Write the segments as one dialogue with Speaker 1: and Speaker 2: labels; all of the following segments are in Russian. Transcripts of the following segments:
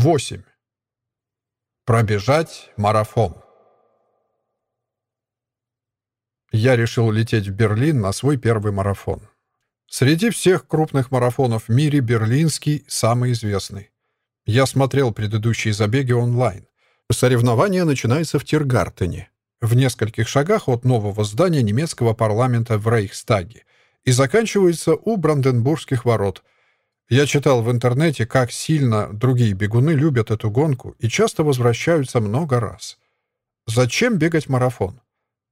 Speaker 1: 8. Пробежать марафон. Я решил лететь в Берлин на свой первый марафон. Среди всех крупных марафонов в мире берлинский самый известный. Я смотрел предыдущие забеги онлайн. Соревнование начинается в Тиргартене, в нескольких шагах от нового здания немецкого парламента в Рейхстаге, и заканчивается у Бранденбургских ворот. Я читал в интернете, как сильно другие бегуны любят эту гонку и часто возвращаются много раз. Зачем бегать марафон?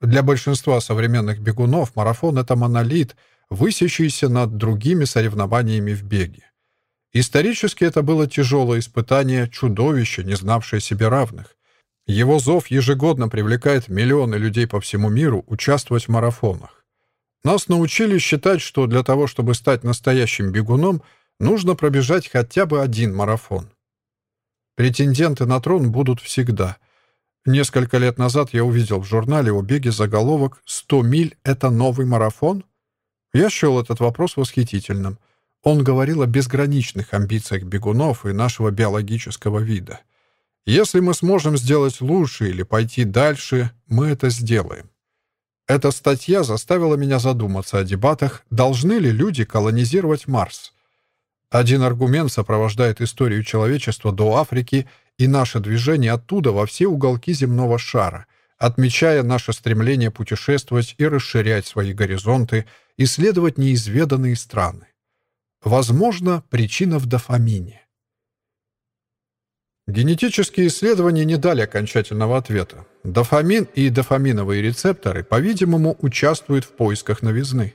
Speaker 1: Для большинства современных бегунов марафон — это монолит, высящийся над другими соревнованиями в беге. Исторически это было тяжелое испытание, чудовище, не знавшее себе равных. Его зов ежегодно привлекает миллионы людей по всему миру участвовать в марафонах. Нас научили считать, что для того, чтобы стать настоящим бегуном, нужно пробежать хотя бы один марафон. Претенденты на трон будут всегда. Несколько лет назад я увидел в журнале о беге заголовок «100 миль — это новый марафон?» Я счел этот вопрос восхитительным. Он говорил о безграничных амбициях бегунов и нашего биологического вида. Если мы сможем сделать лучше или пойти дальше, мы это сделаем. Эта статья заставила меня задуматься о дебатах, должны ли люди колонизировать Марс. Один аргумент сопровождает историю человечества до Африки и наше движение оттуда во все уголки земного шара, отмечая наше стремление путешествовать и расширять свои горизонты, исследовать неизведанные страны. Возможно, причина в дофамине. Генетические исследования не дали окончательного ответа. Дофамин и дофаминовые рецепторы, по-видимому, участвуют в поисках новизны.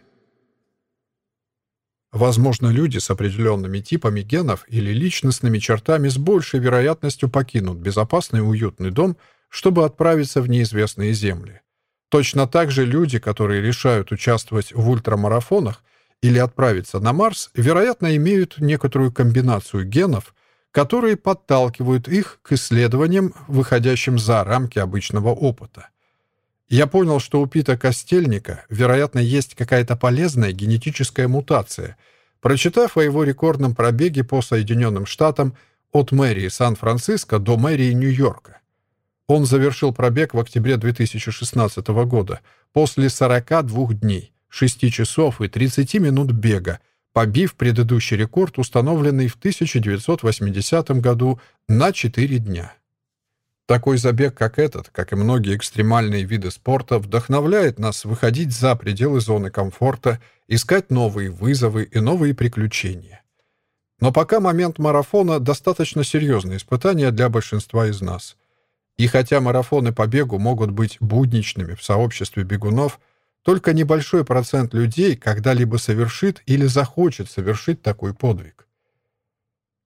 Speaker 1: Возможно, люди с определенными типами генов или личностными чертами с большей вероятностью покинут безопасный уютный дом, чтобы отправиться в неизвестные земли. Точно так же люди, которые решают участвовать в ультрамарафонах, или отправиться на Марс, вероятно, имеют некоторую комбинацию генов, которые подталкивают их к исследованиям, выходящим за рамки обычного опыта. Я понял, что у Пита Костельника, вероятно, есть какая-то полезная генетическая мутация. Прочитав о его рекордном пробеге по Соединенным Штатам от мэрии Сан-Франциско до мэрии Нью-Йорка. Он завершил пробег в октябре 2016 года после 42 дней. 6 часов и 30 минут бега, побив предыдущий рекорд, установленный в 1980 году на 4 дня. Такой забег, как этот, как и многие экстремальные виды спорта, вдохновляет нас выходить за пределы зоны комфорта, искать новые вызовы и новые приключения. Но пока момент марафона — достаточно серьезное испытание для большинства из нас. И хотя марафоны по бегу могут быть будничными в сообществе бегунов — только небольшой процент людей когда-либо совершит или захочет совершить такой подвиг.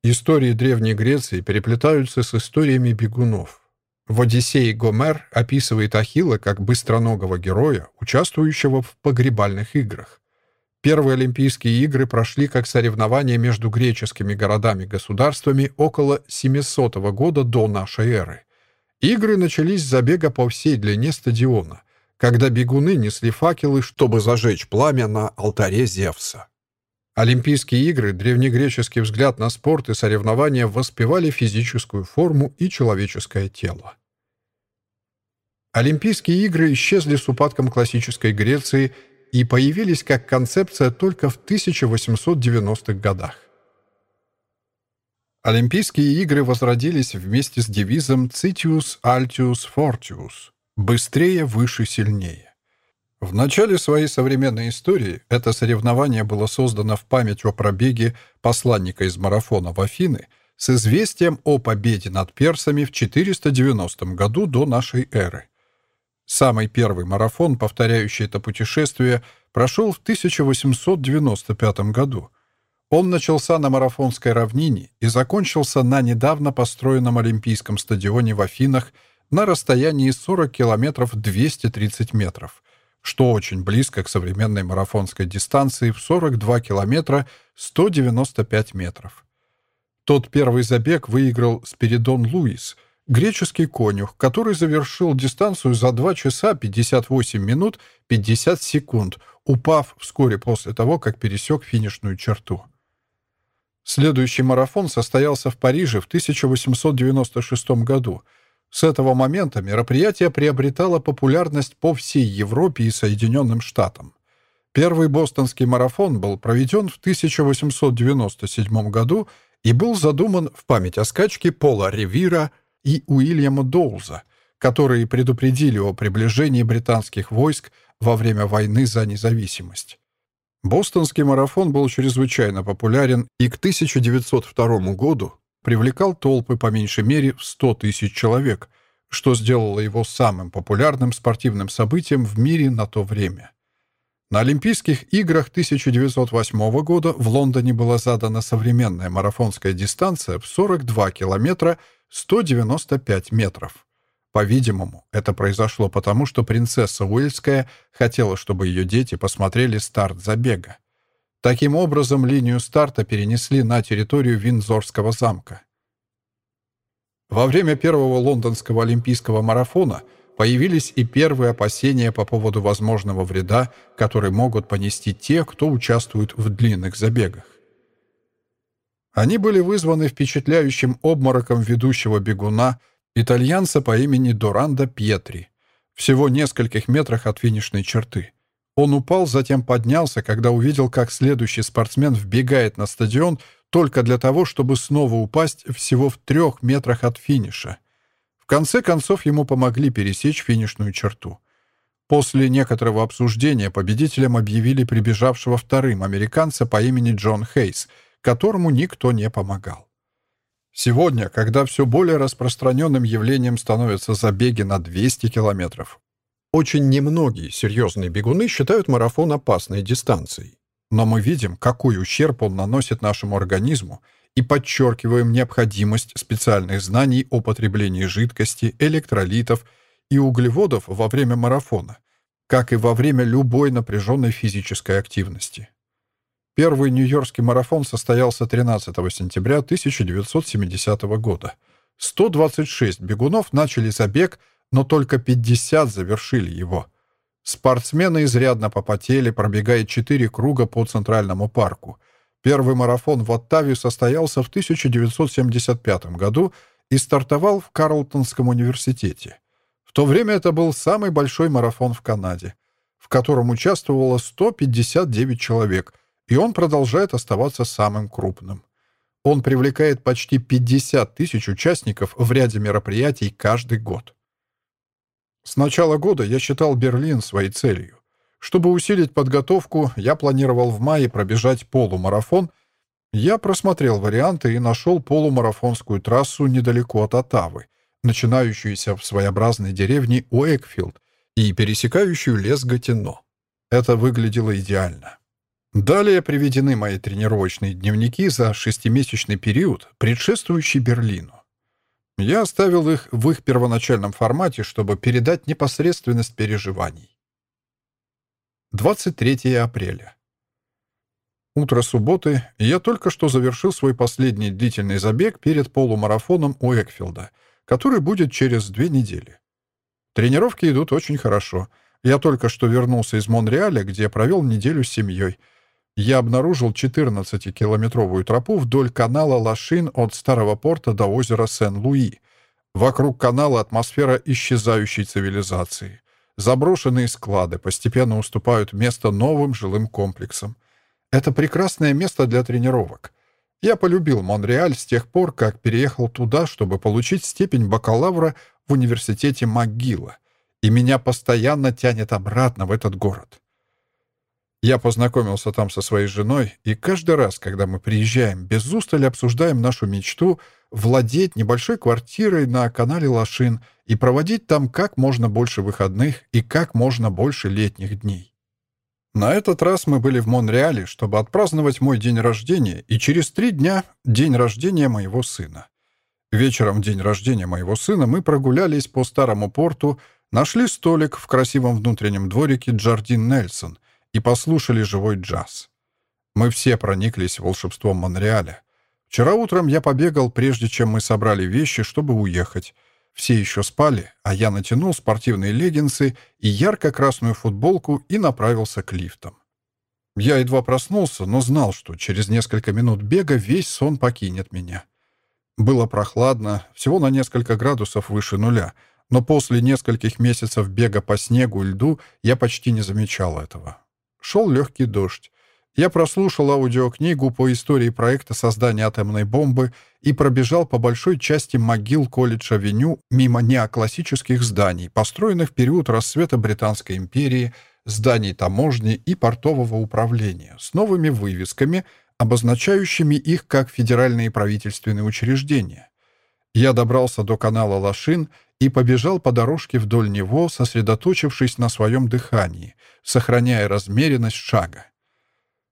Speaker 1: Истории Древней Греции переплетаются с историями бегунов. В «Одиссее» Гомер описывает Ахилла как быстроногого героя, участвующего в погребальных играх. Первые Олимпийские игры прошли как соревнования между греческими городами-государствами около 700 года до нашей эры. Игры начались с забега по всей длине стадиона когда бегуны несли факелы, чтобы зажечь пламя на алтаре Зевса. Олимпийские игры, древнегреческий взгляд на спорт и соревнования воспевали физическую форму и человеческое тело. Олимпийские игры исчезли с упадком классической Греции и появились как концепция только в 1890-х годах. Олимпийские игры возродились вместе с девизом «Citius Altius Fortius» Быстрее, выше, сильнее. В начале своей современной истории это соревнование было создано в память о пробеге посланника из марафона в Афины с известием о победе над персами в 490 году до нашей эры. Самый первый марафон, повторяющий это путешествие, прошел в 1895 году. Он начался на марафонской равнине и закончился на недавно построенном Олимпийском стадионе в Афинах – на расстоянии 40 километров 230 метров, что очень близко к современной марафонской дистанции в 42 километра 195 метров. Тот первый забег выиграл Спиридон Луис, греческий конюх, который завершил дистанцию за 2 часа 58 минут 50 секунд, упав вскоре после того, как пересек финишную черту. Следующий марафон состоялся в Париже в 1896 году. С этого момента мероприятие приобретало популярность по всей Европе и Соединенным Штатам. Первый бостонский марафон был проведен в 1897 году и был задуман в память о скачке Пола Ревира и Уильяма Доуза, которые предупредили о приближении британских войск во время войны за независимость. Бостонский марафон был чрезвычайно популярен и к 1902 году привлекал толпы по меньшей мере в 100 тысяч человек, что сделало его самым популярным спортивным событием в мире на то время. На Олимпийских играх 1908 года в Лондоне была задана современная марафонская дистанция в 42 километра 195 метров. По-видимому, это произошло потому, что принцесса Уэльская хотела, чтобы ее дети посмотрели старт забега. Таким образом, линию старта перенесли на территорию Виндзорского замка. Во время первого лондонского олимпийского марафона – Появились и первые опасения по поводу возможного вреда, который могут понести те, кто участвует в длинных забегах. Они были вызваны впечатляющим обмороком ведущего бегуна, итальянца по имени Доранда Пьетри, всего нескольких метрах от финишной черты. Он упал, затем поднялся, когда увидел, как следующий спортсмен вбегает на стадион только для того, чтобы снова упасть всего в трех метрах от финиша конце концов ему помогли пересечь финишную черту. После некоторого обсуждения победителем объявили прибежавшего вторым американца по имени Джон Хейс, которому никто не помогал. Сегодня, когда все более распространенным явлением становятся забеги на 200 километров, очень немногие серьезные бегуны считают марафон опасной дистанцией. Но мы видим, какой ущерб он наносит нашему организму, и подчеркиваем необходимость специальных знаний о потреблении жидкости, электролитов и углеводов во время марафона, как и во время любой напряженной физической активности. Первый Нью-Йоркский марафон состоялся 13 сентября 1970 года. 126 бегунов начали забег, но только 50 завершили его. Спортсмены изрядно попотели, пробегая 4 круга по Центральному парку — Первый марафон в Оттаве состоялся в 1975 году и стартовал в Карлтонском университете. В то время это был самый большой марафон в Канаде, в котором участвовало 159 человек, и он продолжает оставаться самым крупным. Он привлекает почти 50 тысяч участников в ряде мероприятий каждый год. С начала года я считал Берлин своей целью. Чтобы усилить подготовку, я планировал в мае пробежать полумарафон. Я просмотрел варианты и нашел полумарафонскую трассу недалеко от Оттавы, начинающуюся в своеобразной деревне Уэкфилд и пересекающую лес Гатино. Это выглядело идеально. Далее приведены мои тренировочные дневники за шестимесячный период, предшествующий Берлину. Я оставил их в их первоначальном формате, чтобы передать непосредственность переживаний. 23 апреля. Утро субботы, я только что завершил свой последний длительный забег перед полумарафоном у Экфилда, который будет через две недели. Тренировки идут очень хорошо. Я только что вернулся из Монреаля, где провел неделю с семьей. Я обнаружил 14-километровую тропу вдоль канала Лашин от Старого порта до озера Сен-Луи. Вокруг канала атмосфера исчезающей цивилизации. Заброшенные склады постепенно уступают место новым жилым комплексам. Это прекрасное место для тренировок. Я полюбил Монреаль с тех пор, как переехал туда, чтобы получить степень бакалавра в университете МcGill, и меня постоянно тянет обратно в этот город. Я познакомился там со своей женой, и каждый раз, когда мы приезжаем, без устали обсуждаем нашу мечту владеть небольшой квартирой на канале Лошин — и проводить там как можно больше выходных и как можно больше летних дней. На этот раз мы были в Монреале, чтобы отпраздновать мой день рождения, и через три дня — день рождения моего сына. Вечером в день рождения моего сына мы прогулялись по старому порту, нашли столик в красивом внутреннем дворике Джардин Нельсон и послушали живой джаз. Мы все прониклись волшебством Монреаля. Вчера утром я побегал, прежде чем мы собрали вещи, чтобы уехать. Все еще спали, а я натянул спортивные леггинсы и ярко-красную футболку и направился к лифтам. Я едва проснулся, но знал, что через несколько минут бега весь сон покинет меня. Было прохладно, всего на несколько градусов выше нуля, но после нескольких месяцев бега по снегу и льду я почти не замечал этого. Шел легкий дождь. Я прослушал аудиокнигу по истории проекта создания атомной бомбы и пробежал по большой части могил колледж-авеню мимо неоклассических зданий, построенных в период расцвета Британской империи, зданий таможни и портового управления, с новыми вывесками, обозначающими их как федеральные правительственные учреждения. Я добрался до канала Лашин и побежал по дорожке вдоль него, сосредоточившись на своем дыхании, сохраняя размеренность шага.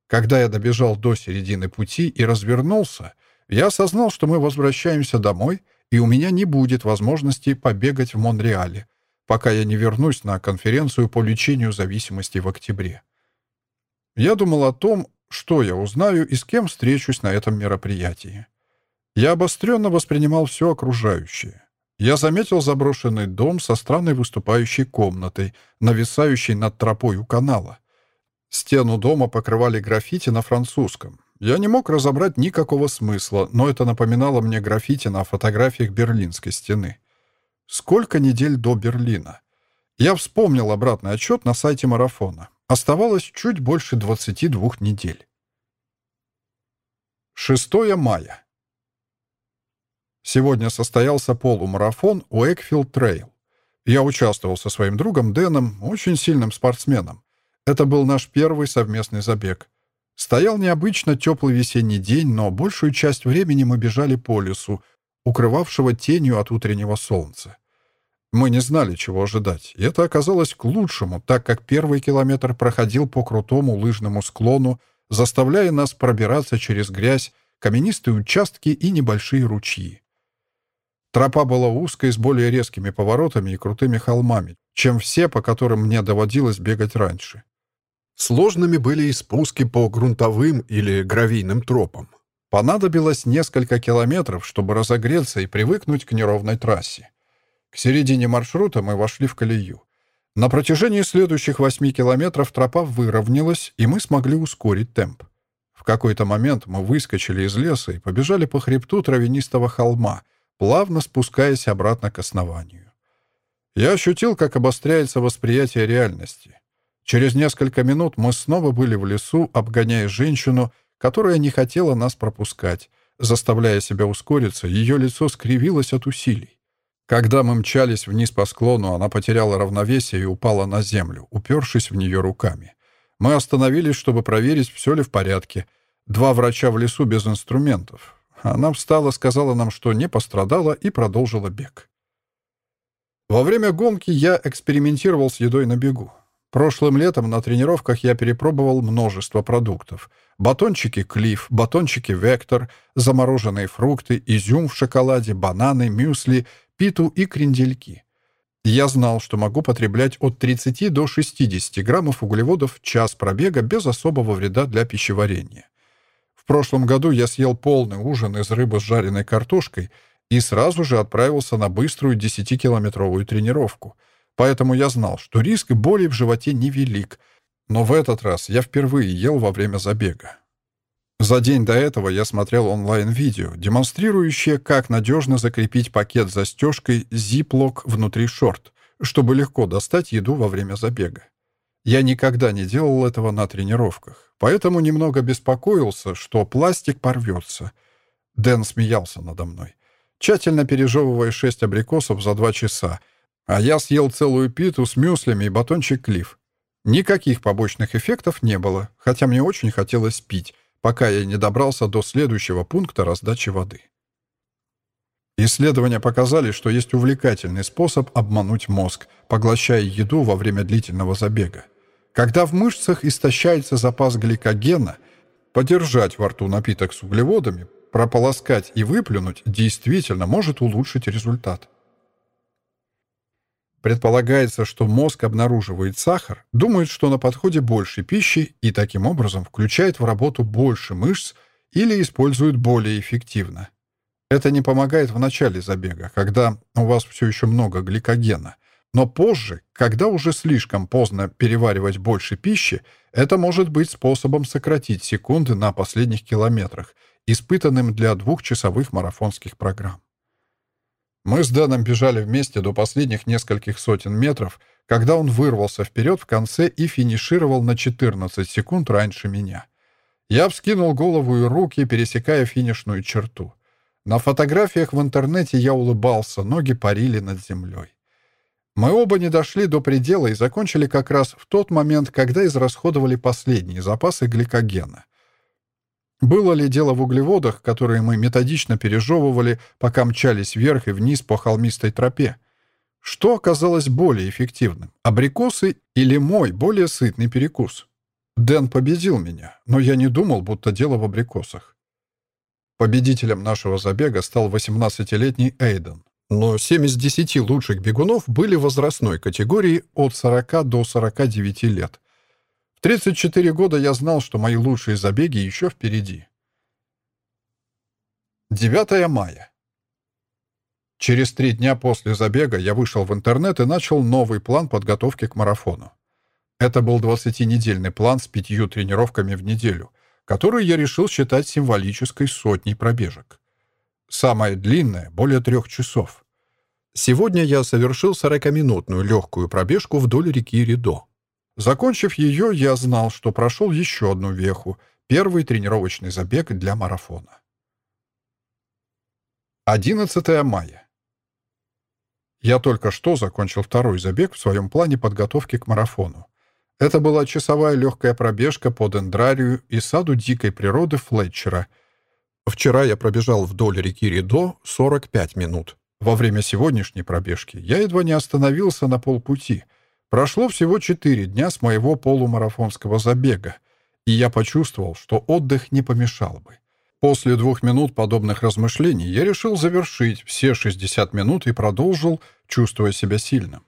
Speaker 1: Когда я добежал до середины пути и развернулся, я осознал, что мы возвращаемся домой, и у меня не будет возможности побегать в Монреале, пока я не вернусь на конференцию по лечению зависимости в октябре. Я думал о том, что я узнаю и с кем встречусь на этом мероприятии. Я обостренно воспринимал все окружающее. Я заметил заброшенный дом со странной выступающей комнатой, нависающей над тропой у канала. Стену дома покрывали граффити на французском. Я не мог разобрать никакого смысла, но это напоминало мне граффити на фотографиях Берлинской стены. Сколько недель до Берлина? Я вспомнил обратный отчет на сайте марафона. Оставалось чуть больше 22 недель. 6 мая. Сегодня состоялся полумарафон Уэкфилд Трейл. Я участвовал со своим другом Дэном, очень сильным спортсменом. Это был наш первый совместный забег. Стоял необычно теплый весенний день, но большую часть времени мы бежали по лесу, укрывавшего тенью от утреннего солнца. Мы не знали, чего ожидать, и это оказалось к лучшему, так как первый километр проходил по крутому лыжному склону, заставляя нас пробираться через грязь, каменистые участки и небольшие ручьи. Тропа была узкой, с более резкими поворотами и крутыми холмами, чем все, по которым мне доводилось бегать раньше. Сложными были и спуски по грунтовым или гравийным тропам. Понадобилось несколько километров, чтобы разогреться и привыкнуть к неровной трассе. К середине маршрута мы вошли в колею. На протяжении следующих восьми километров тропа выровнялась, и мы смогли ускорить темп. В какой-то момент мы выскочили из леса и побежали по хребту травянистого холма, плавно спускаясь обратно к основанию. Я ощутил, как обостряется восприятие реальности. Через несколько минут мы снова были в лесу, обгоняя женщину, которая не хотела нас пропускать. Заставляя себя ускориться, ее лицо скривилось от усилий. Когда мы мчались вниз по склону, она потеряла равновесие и упала на землю, упершись в нее руками. Мы остановились, чтобы проверить, все ли в порядке. Два врача в лесу без инструментов. Она встала, сказала нам, что не пострадала, и продолжила бег. Во время гонки я экспериментировал с едой на бегу. Прошлым летом на тренировках я перепробовал множество продуктов. Батончики «Клифф», батончики «Вектор», замороженные фрукты, изюм в шоколаде, бананы, мюсли, питу и крендельки. Я знал, что могу потреблять от 30 до 60 граммов углеводов в час пробега без особого вреда для пищеварения. В прошлом году я съел полный ужин из рыбы с жареной картошкой и сразу же отправился на быструю 10-километровую тренировку — Поэтому я знал, что риск боли в животе невелик. Но в этот раз я впервые ел во время забега. За день до этого я смотрел онлайн-видео, демонстрирующее, как надежно закрепить пакет застежкой Ziploc внутри шорт, чтобы легко достать еду во время забега. Я никогда не делал этого на тренировках, поэтому немного беспокоился, что пластик порвется. Дэн смеялся надо мной, тщательно пережевывая шесть абрикосов за два часа, а я съел целую питу с мюслями и батончик клифф. Никаких побочных эффектов не было, хотя мне очень хотелось пить, пока я не добрался до следующего пункта раздачи воды. Исследования показали, что есть увлекательный способ обмануть мозг, поглощая еду во время длительного забега. Когда в мышцах истощается запас гликогена, подержать во рту напиток с углеводами, прополоскать и выплюнуть действительно может улучшить результат. Предполагается, что мозг обнаруживает сахар, думает, что на подходе больше пищи и таким образом включает в работу больше мышц или использует более эффективно. Это не помогает в начале забега, когда у вас все еще много гликогена. Но позже, когда уже слишком поздно переваривать больше пищи, это может быть способом сократить секунды на последних километрах, испытанным для двухчасовых марафонских программ. Мы с Дэном бежали вместе до последних нескольких сотен метров, когда он вырвался вперед в конце и финишировал на 14 секунд раньше меня. Я вскинул голову и руки, пересекая финишную черту. На фотографиях в интернете я улыбался, ноги парили над землей. Мы оба не дошли до предела и закончили как раз в тот момент, когда израсходовали последние запасы гликогена. Было ли дело в углеводах, которые мы методично пережевывали, пока мчались вверх и вниз по холмистой тропе? Что оказалось более эффективным, абрикосы или мой более сытный перекус? Дэн победил меня, но я не думал, будто дело в абрикосах. Победителем нашего забега стал 18-летний Эйден. Но 7 из 10 лучших бегунов были возрастной категории от 40 до 49 лет. 34 года я знал, что мои лучшие забеги еще впереди. 9 мая. Через три дня после забега я вышел в интернет и начал новый план подготовки к марафону. Это был 20-недельный план с пятью тренировками в неделю, который я решил считать символической сотней пробежек. Самая длинная — более трех часов. Сегодня я совершил 40-минутную легкую пробежку вдоль реки Ридо. Закончив ее, я знал, что прошел еще одну веху — первый тренировочный забег для марафона. 11 мая. Я только что закончил второй забег в своем плане подготовки к марафону. Это была часовая легкая пробежка по дендрарию и саду дикой природы Флетчера. Вчера я пробежал вдоль реки Ридо 45 минут. Во время сегодняшней пробежки я едва не остановился на полпути — Прошло всего четыре дня с моего полумарафонского забега, и я почувствовал, что отдых не помешал бы. После двух минут подобных размышлений я решил завершить все 60 минут и продолжил, чувствуя себя сильным.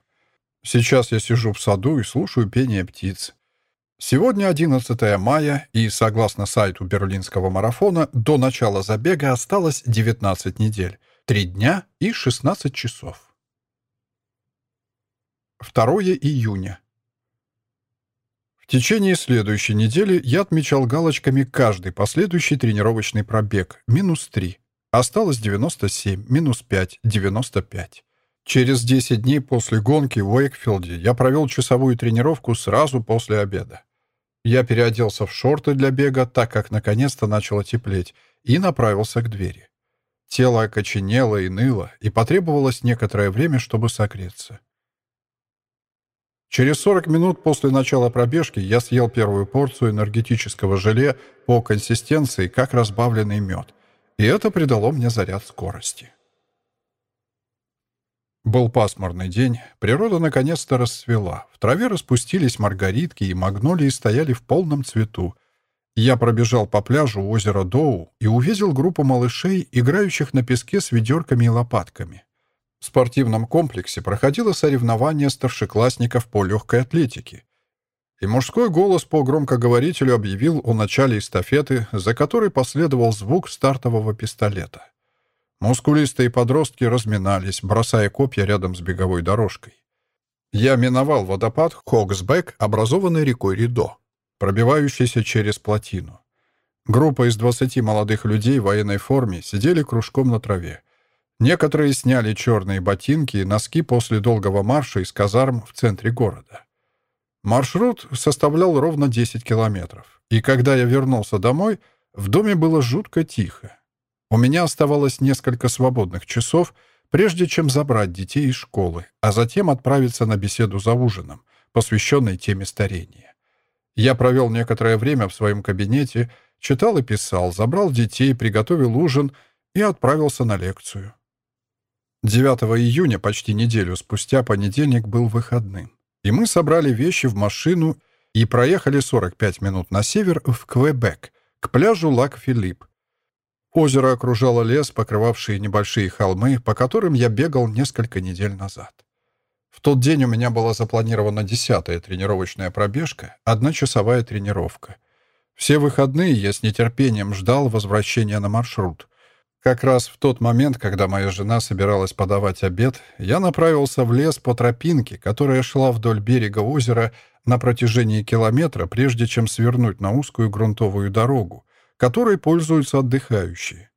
Speaker 1: Сейчас я сижу в саду и слушаю пение птиц. Сегодня 11 мая, и, согласно сайту Берлинского марафона, до начала забега осталось 19 недель, 3 дня и 16 часов. 2 июня. В течение следующей недели я отмечал галочками каждый последующий тренировочный пробег. Минус 3. Осталось 97, минус 5, 95. Через 10 дней после гонки в Уэйкфилде я провел часовую тренировку сразу после обеда. Я переоделся в шорты для бега, так как наконец-то начало теплеть, и направился к двери. Тело окоченело и ныло, и потребовалось некоторое время, чтобы согреться. Через 40 минут после начала пробежки я съел первую порцию энергетического желе по консистенции, как разбавленный мед. И это придало мне заряд скорости. Был пасмурный день, природа наконец-то расцвела. В траве распустились маргаритки, и магнолии стояли в полном цвету. Я пробежал по пляжу озера Доу и увидел группу малышей, играющих на песке с ведерками и лопатками. В спортивном комплексе проходило соревнование старшеклассников по легкой атлетике. И мужской голос по громкоговорителю объявил о начале эстафеты, за которой последовал звук стартового пистолета. Мускулистые подростки разминались, бросая копья рядом с беговой дорожкой. Я миновал водопад Хоксбек, образованный рекой Ридо, пробивающийся через плотину. Группа из 20 молодых людей в военной форме сидели кружком на траве. Некоторые сняли черные ботинки и носки после долгого марша из казарм в центре города. Маршрут составлял ровно 10 километров, и когда я вернулся домой, в доме было жутко тихо. У меня оставалось несколько свободных часов, прежде чем забрать детей из школы, а затем отправиться на беседу за ужином, посвященной теме старения. Я провел некоторое время в своем кабинете, читал и писал, забрал детей, приготовил ужин и отправился на лекцию. 9 июня, почти неделю спустя, понедельник был выходным. И мы собрали вещи в машину и проехали 45 минут на север в Квебек, к пляжу Лак-Филипп. Озеро окружало лес, покрывавший небольшие холмы, по которым я бегал несколько недель назад. В тот день у меня была запланирована десятая тренировочная пробежка, одночасовая тренировка. Все выходные я с нетерпением ждал возвращения на маршрут — Как раз в тот момент, когда моя жена собиралась подавать обед, я направился в лес по тропинке, которая шла вдоль берега озера на протяжении километра, прежде чем свернуть на узкую грунтовую дорогу, которой пользуются отдыхающие.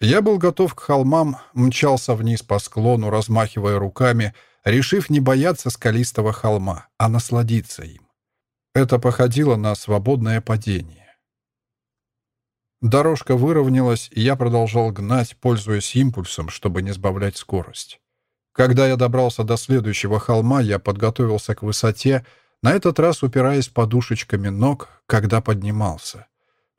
Speaker 1: Я был готов к холмам, мчался вниз по склону, размахивая руками, решив не бояться скалистого холма, а насладиться им. Это походило на свободное падение. Дорожка выровнялась, и я продолжал гнать, пользуясь импульсом, чтобы не сбавлять скорость. Когда я добрался до следующего холма, я подготовился к высоте, на этот раз упираясь подушечками ног, когда поднимался.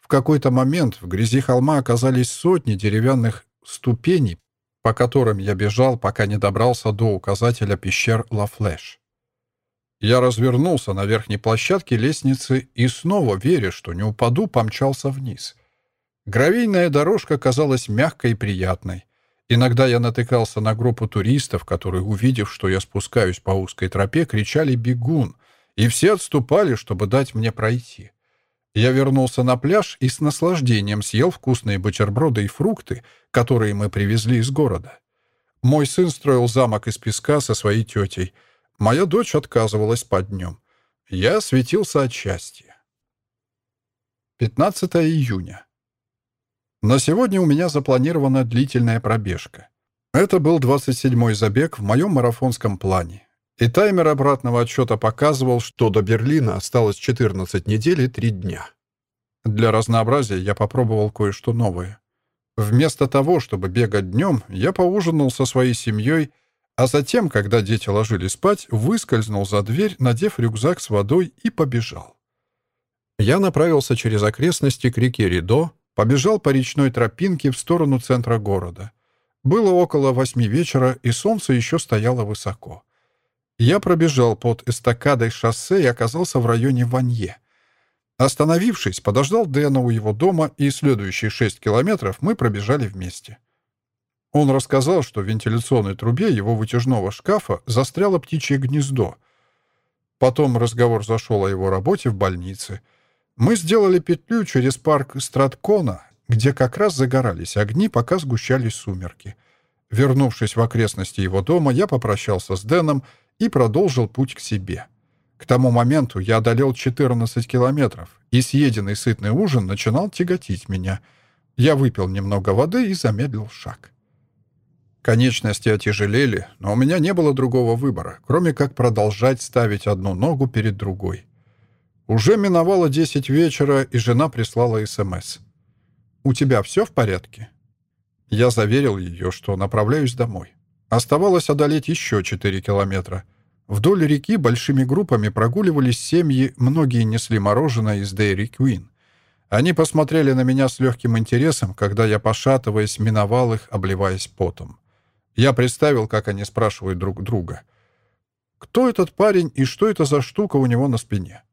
Speaker 1: В какой-то момент в грязи холма оказались сотни деревянных ступеней, по которым я бежал, пока не добрался до указателя пещер Ла Флэш. Я развернулся на верхней площадке лестницы и снова, веря, что не упаду, помчался вниз — Гравийная дорожка казалась мягкой и приятной. Иногда я натыкался на группу туристов, которые, увидев, что я спускаюсь по узкой тропе, кричали «бегун», и все отступали, чтобы дать мне пройти. Я вернулся на пляж и с наслаждением съел вкусные бутерброды и фрукты, которые мы привезли из города. Мой сын строил замок из песка со своей тетей. Моя дочь отказывалась под днем. Я светился от счастья. 15 июня. На сегодня у меня запланирована длительная пробежка. Это был 27-й забег в моем марафонском плане. И таймер обратного отсчета показывал, что до Берлина осталось 14 недель и 3 дня. Для разнообразия я попробовал кое-что новое. Вместо того, чтобы бегать днем, я поужинал со своей семьей, а затем, когда дети ложились спать, выскользнул за дверь, надев рюкзак с водой и побежал. Я направился через окрестности к реке Ридо, Побежал по речной тропинке в сторону центра города. Было около восьми вечера, и солнце еще стояло высоко. Я пробежал под эстакадой шоссе и оказался в районе Ванье. Остановившись, подождал Дэна у его дома, и следующие шесть километров мы пробежали вместе. Он рассказал, что в вентиляционной трубе его вытяжного шкафа застряло птичье гнездо. Потом разговор зашел о его работе в больнице — мы сделали петлю через парк Страткона, где как раз загорались огни, пока сгущались сумерки. Вернувшись в окрестности его дома, я попрощался с Дэном и продолжил путь к себе. К тому моменту я одолел 14 километров, и съеденный сытный ужин начинал тяготить меня. Я выпил немного воды и замедлил шаг. Конечности отяжелели, но у меня не было другого выбора, кроме как продолжать ставить одну ногу перед другой. Уже миновало десять вечера, и жена прислала СМС. «У тебя все в порядке?» Я заверил ее, что направляюсь домой. Оставалось одолеть еще четыре километра. Вдоль реки большими группами прогуливались семьи, многие несли мороженое из Дейри Куин. Они посмотрели на меня с легким интересом, когда я, пошатываясь, миновал их, обливаясь потом. Я представил, как они спрашивают друг друга. «Кто этот парень и что это за штука у него на спине?»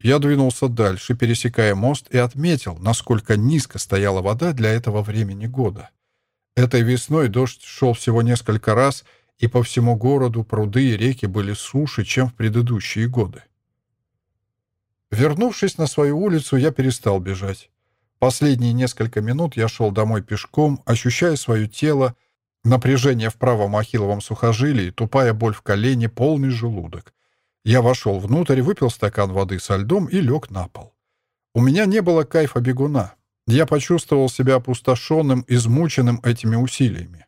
Speaker 1: Я двинулся дальше, пересекая мост, и отметил, насколько низко стояла вода для этого времени года. Этой весной дождь шел всего несколько раз, и по всему городу пруды и реки были суше, чем в предыдущие годы. Вернувшись на свою улицу, я перестал бежать. Последние несколько минут я шел домой пешком, ощущая свое тело, напряжение в правом ахилловом сухожилии, тупая боль в колене, полный желудок. Я вошел внутрь, выпил стакан воды со льдом и лег на пол. У меня не было кайфа бегуна. Я почувствовал себя опустошенным, измученным этими усилиями.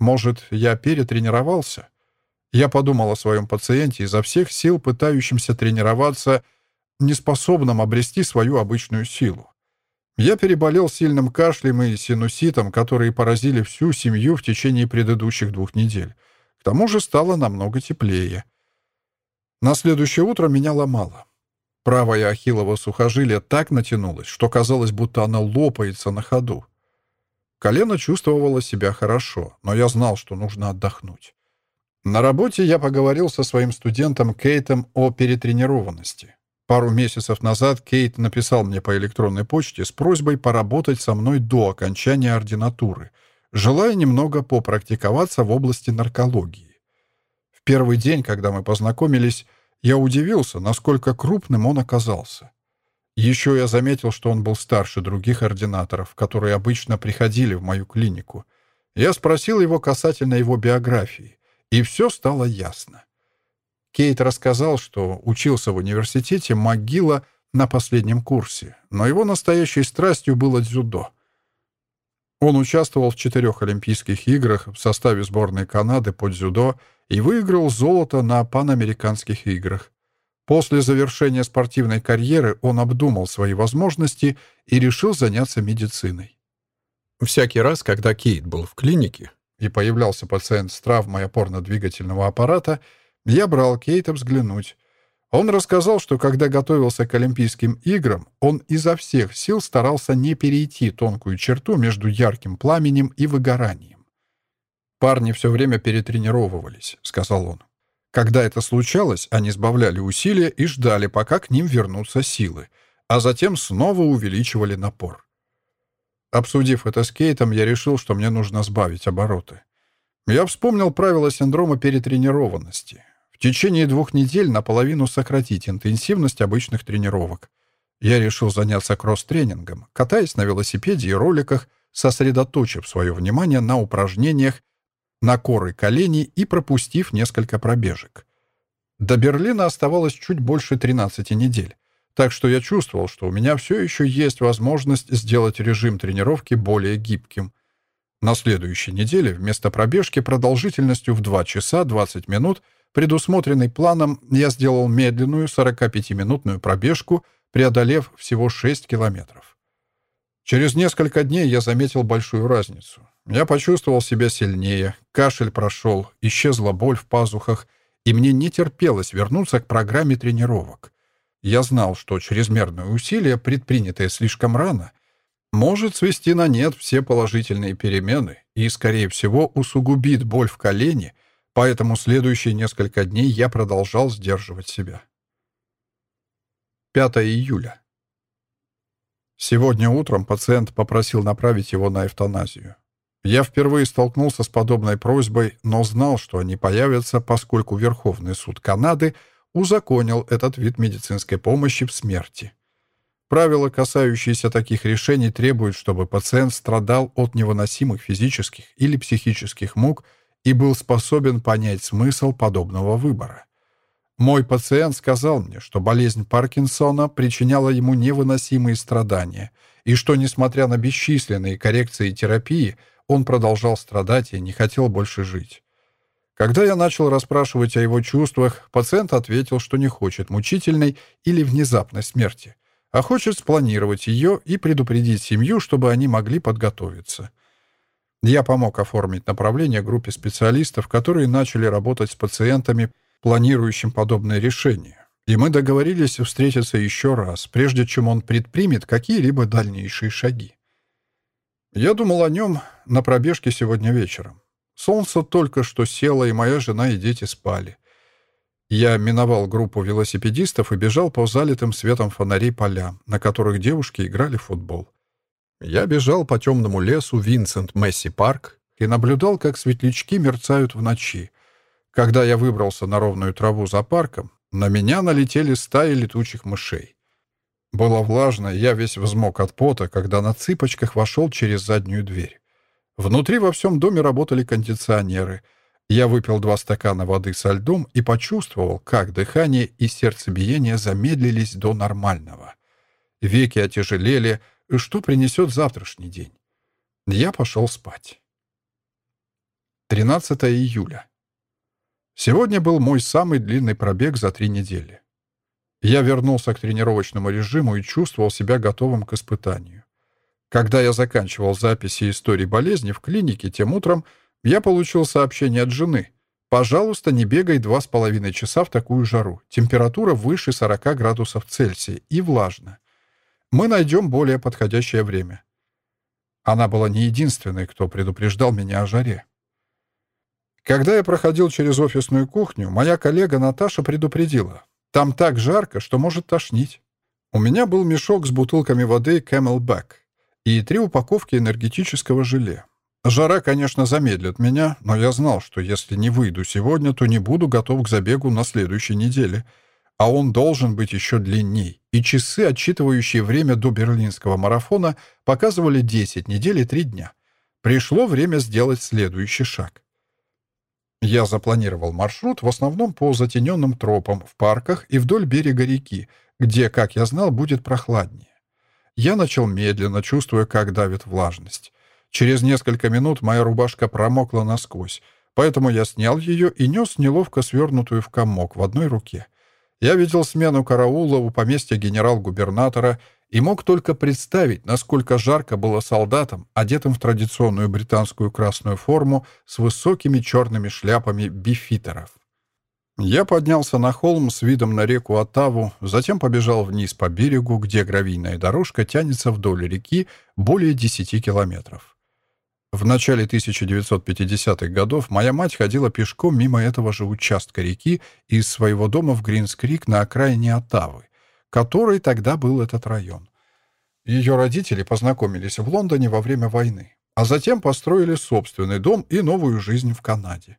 Speaker 1: Может, я перетренировался? Я подумал о своем пациенте, изо всех сил пытающемся тренироваться, неспособном обрести свою обычную силу. Я переболел сильным кашлем и синуситом, которые поразили всю семью в течение предыдущих двух недель. К тому же стало намного теплее. На следующее утро меня ломало. Правое ахиллово сухожилие так натянулось, что казалось, будто оно лопается на ходу. Колено чувствовало себя хорошо, но я знал, что нужно отдохнуть. На работе я поговорил со своим студентом Кейтом о перетренированности. Пару месяцев назад Кейт написал мне по электронной почте с просьбой поработать со мной до окончания ординатуры, желая немного попрактиковаться в области наркологии первый день, когда мы познакомились, я удивился, насколько крупным он оказался. Еще я заметил, что он был старше других ординаторов, которые обычно приходили в мою клинику. Я спросил его касательно его биографии, и все стало ясно. Кейт рассказал, что учился в университете МcГилла на последнем курсе, но его настоящей страстью было дзюдо. Он участвовал в четырех Олимпийских играх в составе сборной Канады по дзюдо и выиграл золото на Панамериканских играх. После завершения спортивной карьеры он обдумал свои возможности и решил заняться медициной. Всякий раз, когда Кейт был в клинике и появлялся пациент с травмой опорно-двигательного аппарата, я брал Кейта взглянуть. Он рассказал, что когда готовился к Олимпийским играм, он изо всех сил старался не перейти тонкую черту между ярким пламенем и выгоранием. «Парни все время перетренировывались», — сказал он. Когда это случалось, они сбавляли усилия и ждали, пока к ним вернутся силы, а затем снова увеличивали напор. Обсудив это с Кейтом, я решил, что мне нужно сбавить обороты. Я вспомнил правила синдрома перетренированности течение двух недель наполовину сократить интенсивность обычных тренировок. Я решил заняться кросс-тренингом, катаясь на велосипеде и роликах, сосредоточив свое внимание на упражнениях на коры коленей и пропустив несколько пробежек. До Берлина оставалось чуть больше 13 недель, так что я чувствовал, что у меня все еще есть возможность сделать режим тренировки более гибким. На следующей неделе вместо пробежки продолжительностью в 2 часа 20 минут – предусмотренный планом, я сделал медленную 45-минутную пробежку, преодолев всего 6 километров. Через несколько дней я заметил большую разницу. Я почувствовал себя сильнее, кашель прошел, исчезла боль в пазухах, и мне не терпелось вернуться к программе тренировок. Я знал, что чрезмерное усилие, предпринятое слишком рано, может свести на нет все положительные перемены и, скорее всего, усугубит боль в колене Поэтому следующие несколько дней я продолжал сдерживать себя. 5 июля. Сегодня утром пациент попросил направить его на эвтаназию. Я впервые столкнулся с подобной просьбой, но знал, что они появятся, поскольку Верховный суд Канады узаконил этот вид медицинской помощи в смерти. Правила, касающиеся таких решений, требуют, чтобы пациент страдал от невыносимых физических или психических мук – и был способен понять смысл подобного выбора. Мой пациент сказал мне, что болезнь Паркинсона причиняла ему невыносимые страдания, и что, несмотря на бесчисленные коррекции и терапии, он продолжал страдать и не хотел больше жить. Когда я начал расспрашивать о его чувствах, пациент ответил, что не хочет мучительной или внезапной смерти, а хочет спланировать ее и предупредить семью, чтобы они могли подготовиться. Я помог оформить направление группе специалистов, которые начали работать с пациентами, планирующим подобное решение. И мы договорились встретиться еще раз, прежде чем он предпримет какие-либо дальнейшие шаги. Я думал о нем на пробежке сегодня вечером. Солнце только что село, и моя жена и дети спали. Я миновал группу велосипедистов и бежал по залитым светом фонарей полям, на которых девушки играли в футбол. Я бежал по темному лесу Винсент Месси Парк и наблюдал, как светлячки мерцают в ночи. Когда я выбрался на ровную траву за парком, на меня налетели стаи летучих мышей. Было влажно, я весь взмок от пота, когда на цыпочках вошел через заднюю дверь. Внутри во всем доме работали кондиционеры. Я выпил два стакана воды со льдом и почувствовал, как дыхание и сердцебиение замедлились до нормального. Веки отяжелели, что принесет завтрашний день. Я пошел спать. 13 июля. Сегодня был мой самый длинный пробег за три недели. Я вернулся к тренировочному режиму и чувствовал себя готовым к испытанию. Когда я заканчивал записи истории болезни в клинике тем утром, я получил сообщение от жены. «Пожалуйста, не бегай два с половиной часа в такую жару. Температура выше 40 градусов Цельсия и влажно мы найдем более подходящее время. Она была не единственной, кто предупреждал меня о жаре. Когда я проходил через офисную кухню, моя коллега Наташа предупредила. Там так жарко, что может тошнить. У меня был мешок с бутылками воды Camelback и три упаковки энергетического желе. Жара, конечно, замедлит меня, но я знал, что если не выйду сегодня, то не буду готов к забегу на следующей неделе, а он должен быть еще длинней. и часы, отсчитывающие время до берлинского марафона, показывали 10 недель и 3 дня. Пришло время сделать следующий шаг. Я запланировал маршрут в основном по затененным тропам, в парках и вдоль берега реки, где, как я знал, будет прохладнее. Я начал медленно, чувствуя, как давит влажность. Через несколько минут моя рубашка промокла насквозь, поэтому я снял ее и нес неловко свернутую в комок в одной руке. Я видел смену караула у поместья генерал-губернатора и мог только представить, насколько жарко было солдатам, одетым в традиционную британскую красную форму с высокими черными шляпами бифитеров. Я поднялся на холм с видом на реку Оттаву, затем побежал вниз по берегу, где гравийная дорожка тянется вдоль реки более 10 километров. В начале 1950-х годов моя мать ходила пешком мимо этого же участка реки из своего дома в Гринскрик на окраине Оттавы, который тогда был этот район. Ее родители познакомились в Лондоне во время войны, а затем построили собственный дом и новую жизнь в Канаде.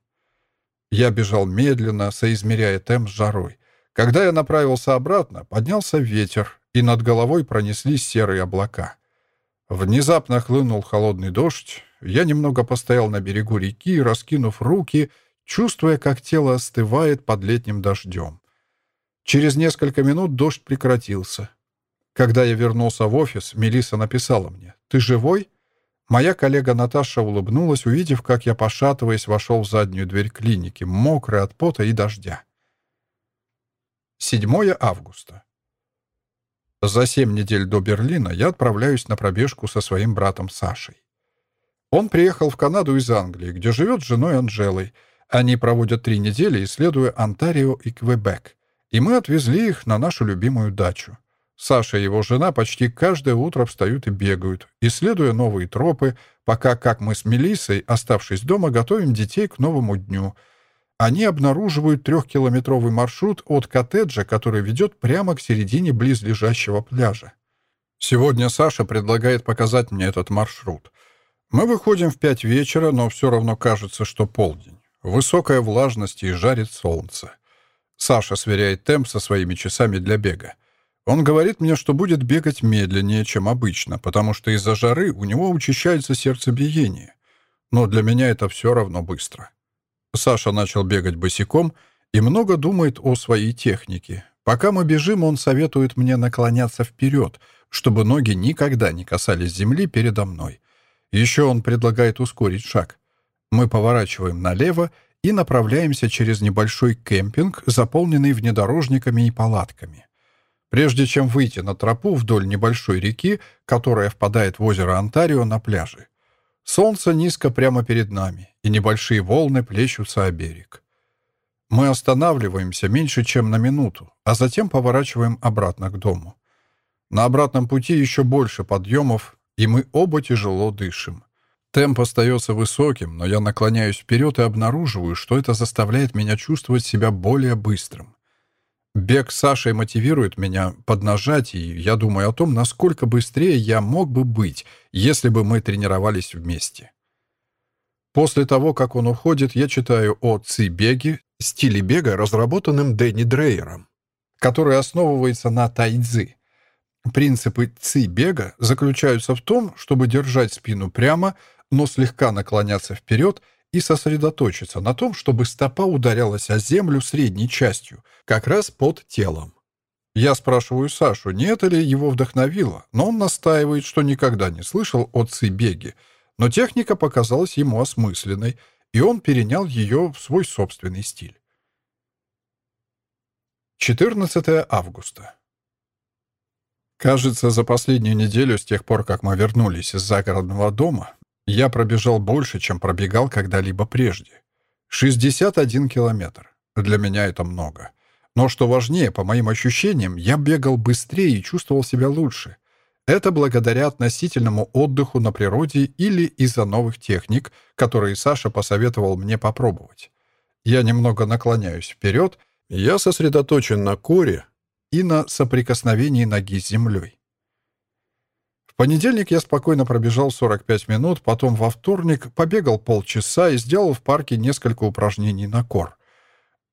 Speaker 1: Я бежал медленно, соизмеряя темп с жарой. Когда я направился обратно, поднялся ветер, и над головой пронеслись серые облака. Внезапно хлынул холодный дождь. Я немного постоял на берегу реки, раскинув руки, чувствуя, как тело остывает под летним дождем. Через несколько минут дождь прекратился. Когда я вернулся в офис, Мелиса написала мне «Ты живой?» Моя коллега Наташа улыбнулась, увидев, как я, пошатываясь, вошел в заднюю дверь клиники, мокрый от пота и дождя. 7 августа. За семь недель до Берлина я отправляюсь на пробежку со своим братом Сашей. Он приехал в Канаду из Англии, где живет с женой Анжелой. Они проводят три недели, исследуя Онтарио и Квебек. И мы отвезли их на нашу любимую дачу. Саша и его жена почти каждое утро встают и бегают, исследуя новые тропы, пока, как мы с Мелиссой, оставшись дома, готовим детей к новому дню. Они обнаруживают трехкилометровый маршрут от коттеджа, который ведет прямо к середине близлежащего пляжа. Сегодня Саша предлагает показать мне этот маршрут. Мы выходим в пять вечера, но все равно кажется, что полдень. Высокая влажность и жарит солнце. Саша сверяет темп со своими часами для бега. Он говорит мне, что будет бегать медленнее, чем обычно, потому что из-за жары у него учащается сердцебиение. Но для меня это все равно быстро. Саша начал бегать босиком и много думает о своей технике. Пока мы бежим, он советует мне наклоняться вперед, чтобы ноги никогда не касались земли передо мной. Еще он предлагает ускорить шаг. Мы поворачиваем налево и направляемся через небольшой кемпинг, заполненный внедорожниками и палатками. Прежде чем выйти на тропу вдоль небольшой реки, которая впадает в озеро Онтарио на пляже. Солнце низко прямо перед нами, и небольшие волны плещутся о берег. Мы останавливаемся меньше, чем на минуту, а затем поворачиваем обратно к дому. На обратном пути еще больше подъемов, и мы оба тяжело дышим. Темп остается высоким, но я наклоняюсь вперед и обнаруживаю, что это заставляет меня чувствовать себя более быстрым. Бег с Сашей мотивирует меня поднажать, и я думаю о том, насколько быстрее я мог бы быть, если бы мы тренировались вместе. После того, как он уходит, я читаю о ци-беге, стиле бега, разработанном Дэнни Дрейером, который основывается на тайцзи. Принципы ци-бега заключаются в том, чтобы держать спину прямо, но слегка наклоняться вперед и сосредоточиться на том, чтобы стопа ударялась о землю средней частью, как раз под телом. Я спрашиваю Сашу, не это ли его вдохновило, но он настаивает, что никогда не слышал о ци-беге, но техника показалась ему осмысленной, и он перенял ее в свой собственный стиль. 14 августа. Кажется, за последнюю неделю с тех пор, как мы вернулись из загородного дома, я пробежал больше, чем пробегал когда-либо прежде. 61 километр. Для меня это много. Но что важнее, по моим ощущениям, я бегал быстрее и чувствовал себя лучше. Это благодаря относительному отдыху на природе или из-за новых техник, которые Саша посоветовал мне попробовать. Я немного наклоняюсь вперед, я сосредоточен на коре и на соприкосновении ноги с землей. В понедельник я спокойно пробежал 45 минут, потом во вторник побегал полчаса и сделал в парке несколько упражнений на кор.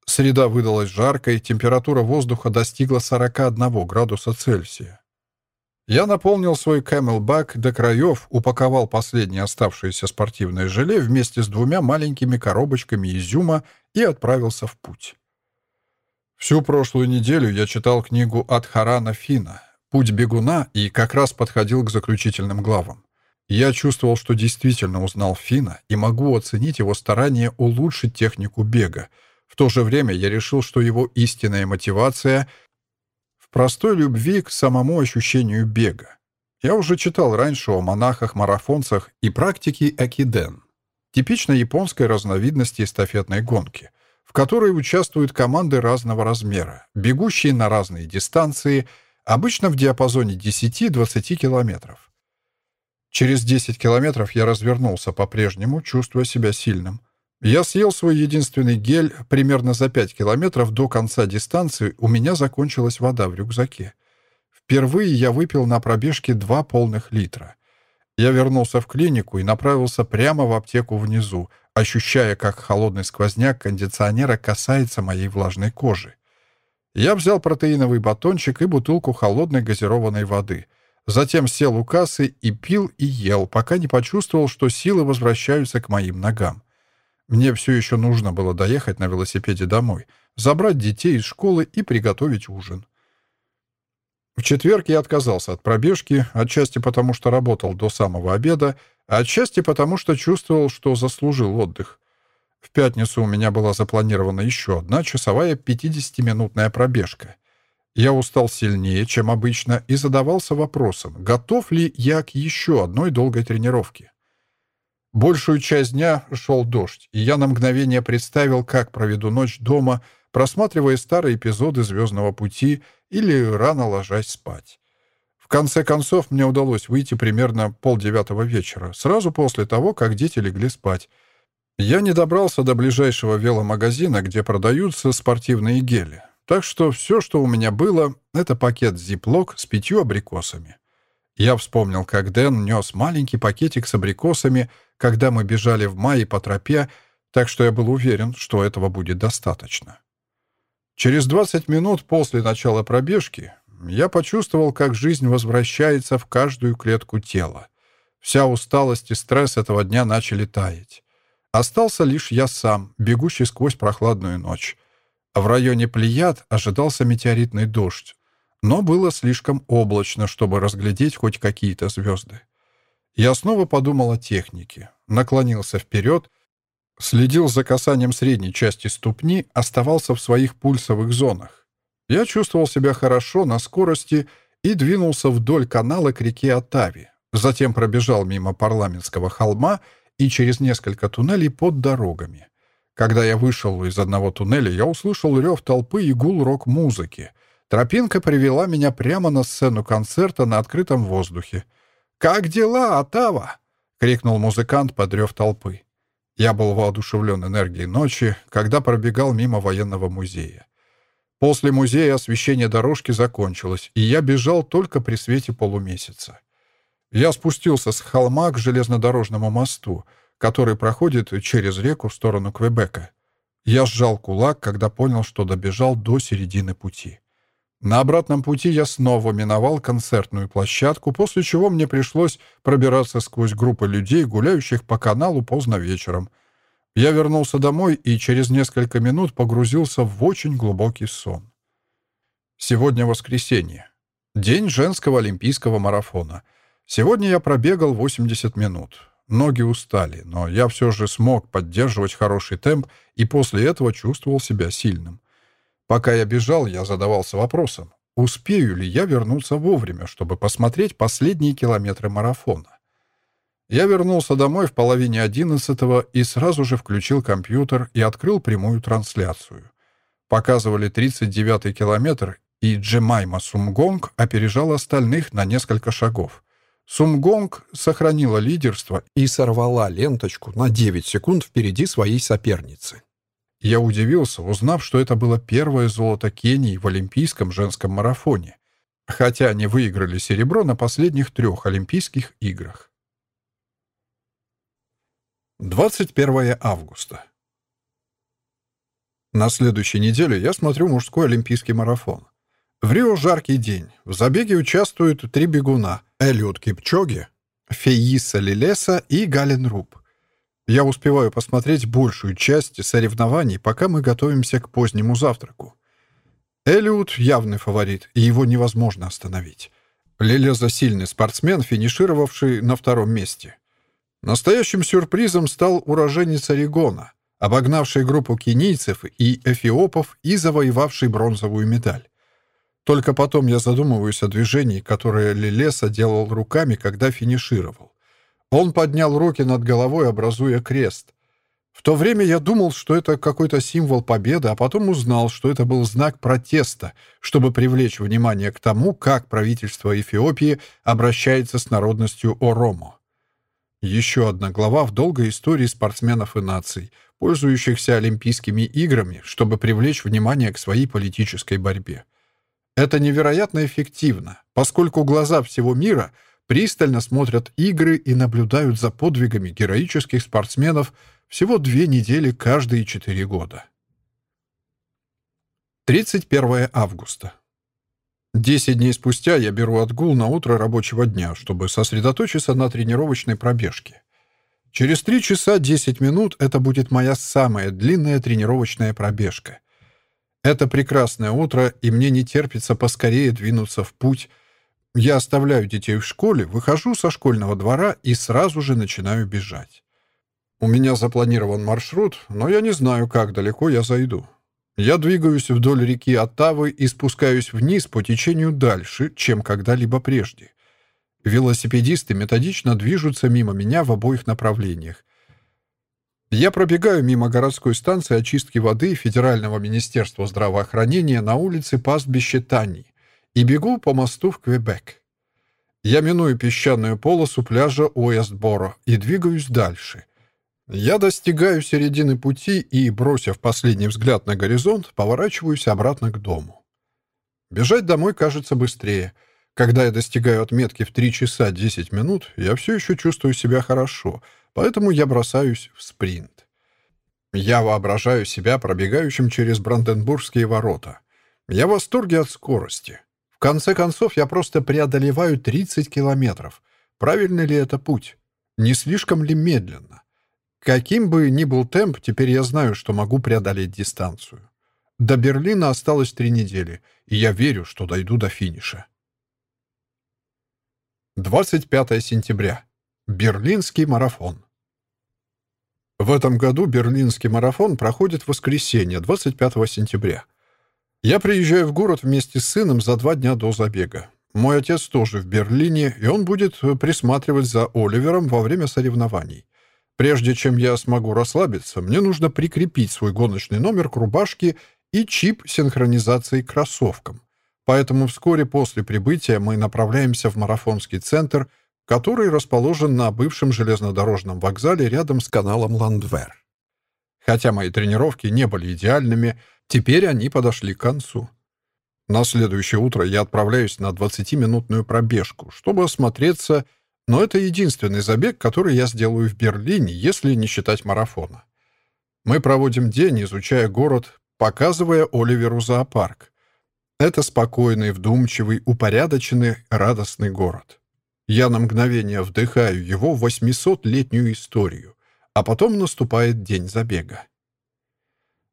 Speaker 1: Среда выдалась жаркой, температура воздуха достигла 41 градуса Цельсия. Я наполнил свой Camelback до краев, упаковал последнее оставшееся спортивное желе вместе с двумя маленькими коробочками изюма и отправился в путь. Всю прошлую неделю я читал книгу от Харана Фина «Путь бегуна» и как раз подходил к заключительным главам. Я чувствовал, что действительно узнал Фина и могу оценить его старание улучшить технику бега. В то же время я решил, что его истинная мотивация простой любви к самому ощущению бега. Я уже читал раньше о монахах-марафонцах и практике экиден, типичной японской разновидности эстафетной гонки, в которой участвуют команды разного размера, бегущие на разные дистанции, обычно в диапазоне 10-20 километров. Через 10 километров я развернулся по-прежнему, чувствуя себя сильным. Я съел свой единственный гель. Примерно за 5 километров до конца дистанции у меня закончилась вода в рюкзаке. Впервые я выпил на пробежке два полных литра. Я вернулся в клинику и направился прямо в аптеку внизу, ощущая, как холодный сквозняк кондиционера касается моей влажной кожи. Я взял протеиновый батончик и бутылку холодной газированной воды. Затем сел у кассы и пил и ел, пока не почувствовал, что силы возвращаются к моим ногам. Мне все еще нужно было доехать на велосипеде домой, забрать детей из школы и приготовить ужин. В четверг я отказался от пробежки, отчасти потому, что работал до самого обеда, а отчасти потому, что чувствовал, что заслужил отдых. В пятницу у меня была запланирована еще одна часовая 50-минутная пробежка. Я устал сильнее, чем обычно, и задавался вопросом, готов ли я к еще одной долгой тренировке. Большую часть дня шел дождь, и я на мгновение представил, как проведу ночь дома, просматривая старые эпизоды «Звездного пути» или рано ложась спать. В конце концов, мне удалось выйти примерно полдевятого вечера, сразу после того, как дети легли спать. Я не добрался до ближайшего веломагазина, где продаются спортивные гели. Так что все, что у меня было, это пакет Ziploc с пятью абрикосами. Я вспомнил, как Дэн нес маленький пакетик с абрикосами, когда мы бежали в мае по тропе, так что я был уверен, что этого будет достаточно. Через 20 минут после начала пробежки я почувствовал, как жизнь возвращается в каждую клетку тела. Вся усталость и стресс этого дня начали таять. Остался лишь я сам, бегущий сквозь прохладную ночь. В районе Плеяд ожидался метеоритный дождь, но было слишком облачно, чтобы разглядеть хоть какие-то звезды. Я снова подумал о технике, наклонился вперед, следил за касанием средней части ступни, оставался в своих пульсовых зонах. Я чувствовал себя хорошо на скорости и двинулся вдоль канала к реке Оттави, затем пробежал мимо парламентского холма и через несколько туннелей под дорогами. Когда я вышел из одного туннеля, я услышал рев толпы и гул рок-музыки — Тропинка привела меня прямо на сцену концерта на открытом воздухе. «Как дела, Атава?» — крикнул музыкант, подрев толпы. Я был воодушевлен энергией ночи, когда пробегал мимо военного музея. После музея освещение дорожки закончилось, и я бежал только при свете полумесяца. Я спустился с холма к железнодорожному мосту, который проходит через реку в сторону Квебека. Я сжал кулак, когда понял, что добежал до середины пути. На обратном пути я снова миновал концертную площадку, после чего мне пришлось пробираться сквозь группы людей, гуляющих по каналу поздно вечером. Я вернулся домой и через несколько минут погрузился в очень глубокий сон. Сегодня воскресенье. День женского олимпийского марафона. Сегодня я пробегал 80 минут. Ноги устали, но я все же смог поддерживать хороший темп и после этого чувствовал себя сильным. Пока я бежал, я задавался вопросом, успею ли я вернуться вовремя, чтобы посмотреть последние километры марафона. Я вернулся домой в половине одиннадцатого и сразу же включил компьютер и открыл прямую трансляцию. Показывали 39-й километр, и Джемайма Сумгонг опережал остальных на несколько шагов. Сумгонг сохранила лидерство и сорвала ленточку на 9 секунд впереди своей соперницы. Я удивился, узнав, что это было первое золото Кении в Олимпийском женском марафоне, хотя они выиграли серебро на последних трех Олимпийских играх. 21 августа. На следующей неделе я смотрю мужской олимпийский марафон. В Рио жаркий день. В забеге участвуют три бегуна — Элиот Кипчоги, Феиса Лилеса и Гален Руб. Я успеваю посмотреть большую часть соревнований, пока мы готовимся к позднему завтраку. Элиот — явный фаворит, и его невозможно остановить. Лилеза — сильный спортсмен, финишировавший на втором месте. Настоящим сюрпризом стал уроженец Орегона — обогнавший группу кенийцев и эфиопов и завоевавший бронзовую медаль. Только потом я задумываюсь о движении, которое Лилеса делал руками, когда финишировал. Он поднял руки над головой, образуя крест. В то время я думал, что это какой-то символ победы, а потом узнал, что это был знак протеста, чтобы привлечь внимание к тому, как правительство Эфиопии обращается с народностью Оромо. Еще одна глава в долгой истории спортсменов и наций, пользующихся Олимпийскими играми, чтобы привлечь внимание к своей политической борьбе. Это невероятно эффективно, поскольку глаза всего мира пристально смотрят игры и наблюдают за подвигами героических спортсменов всего две недели каждые четыре года. 31 августа. Десять дней спустя я беру отгул на утро рабочего дня, чтобы сосредоточиться на тренировочной пробежке. Через три часа десять минут это будет моя самая длинная тренировочная пробежка. Это прекрасное утро, и мне не терпится поскорее двинуться в путь. Я оставляю детей в школе, выхожу со школьного двора и сразу же начинаю бежать. У меня запланирован маршрут, но я не знаю, как далеко я зайду. Я двигаюсь вдоль реки Оттавы и спускаюсь вниз по течению дальше, чем когда-либо прежде. Велосипедисты методично движутся мимо меня в обоих направлениях. Я пробегаю мимо городской станции очистки воды Федерального министерства здравоохранения на улице Пастбище Тани и бегу по мосту в Квебек. Я миную песчаную полосу пляжа Уэстборо и двигаюсь дальше. Я достигаю середины пути и, бросив последний взгляд на горизонт, поворачиваюсь обратно к дому. Бежать домой кажется быстрее. Когда я достигаю отметки в 3 часа 10 минут, я все еще чувствую себя хорошо, поэтому я бросаюсь в спринт. Я воображаю себя пробегающим через Бранденбургские ворота. Я в восторге от скорости. В конце концов, я просто преодолеваю 30 километров. Правильный ли это путь? Не слишком ли медленно? Каким бы ни был темп, теперь я знаю, что могу преодолеть дистанцию. До Берлина осталось три недели, и я верю, что дойду до финиша. 25 сентября. Берлинский марафон. В этом году Берлинский марафон проходит в воскресенье, 25 сентября. Я приезжаю в город вместе с сыном за два дня до забега. Мой отец тоже в Берлине, и он будет присматривать за Оливером во время соревнований. Прежде чем я смогу расслабиться, мне нужно прикрепить свой гоночный номер к рубашке и чип синхронизации к кроссовкам. Поэтому вскоре после прибытия мы направляемся в марафонский центр, который расположен на бывшем железнодорожном вокзале рядом с каналом Ландвер. Хотя мои тренировки не были идеальными, теперь они подошли к концу. На следующее утро я отправляюсь на 20-минутную пробежку, чтобы осмотреться но это единственный забег, который я сделаю в Берлине, если не считать марафона. Мы проводим день, изучая город, показывая Оливеру зоопарк. Это спокойный, вдумчивый, упорядоченный, радостный город. Я на мгновение вдыхаю его 800-летнюю историю, а потом наступает день забега.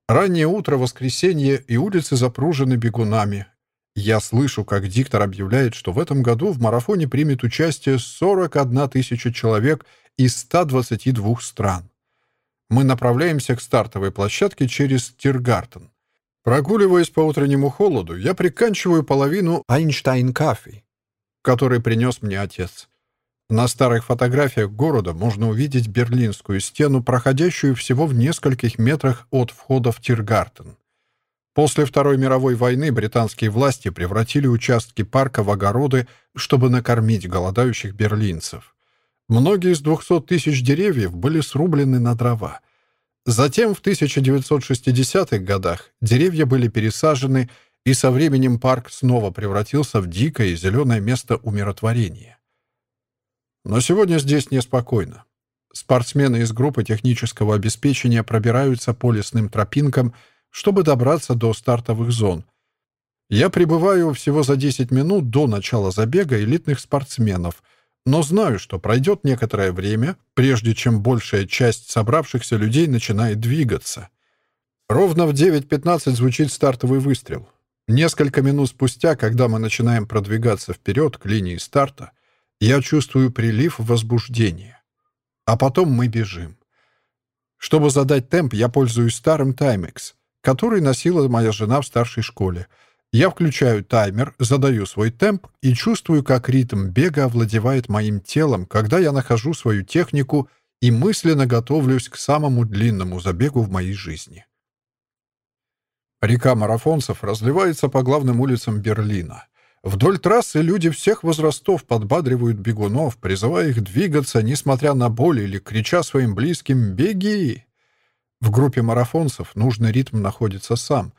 Speaker 1: Раннее утро, воскресенье, и улицы запружены бегунами, я слышу, как диктор объявляет, что в этом году в марафоне примет участие 41 тысяча человек из 122 стран. Мы направляемся к стартовой площадке через Тиргартен. Прогуливаясь по утреннему холоду, я приканчиваю половину Айнштайн-кафе, который принес мне отец. На старых фотографиях города можно увидеть Берлинскую стену, проходящую всего в нескольких метрах от входа в Тиргартен. После Второй мировой войны британские власти превратили участки парка в огороды, чтобы накормить голодающих берлинцев. Многие из 200 тысяч деревьев были срублены на дрова. Затем в 1960-х годах деревья были пересажены, и со временем парк снова превратился в дикое зеленое место умиротворения. Но сегодня здесь неспокойно. Спортсмены из группы технического обеспечения пробираются по лесным тропинкам, чтобы добраться до стартовых зон. Я прибываю всего за 10 минут до начала забега элитных спортсменов, но знаю, что пройдет некоторое время, прежде чем большая часть собравшихся людей начинает двигаться. Ровно в 9.15 звучит стартовый выстрел. Несколько минут спустя, когда мы начинаем продвигаться вперед к линии старта, я чувствую прилив возбуждения. А потом мы бежим. Чтобы задать темп, я пользуюсь старым Timex, который носила моя жена в старшей школе. Я включаю таймер, задаю свой темп и чувствую, как ритм бега овладевает моим телом, когда я нахожу свою технику и мысленно готовлюсь к самому длинному забегу в моей жизни. Река марафонцев разливается по главным улицам Берлина. Вдоль трассы люди всех возрастов подбадривают бегунов, призывая их двигаться, несмотря на боль или крича своим близким «Беги!». В группе марафонцев нужный ритм находится сам.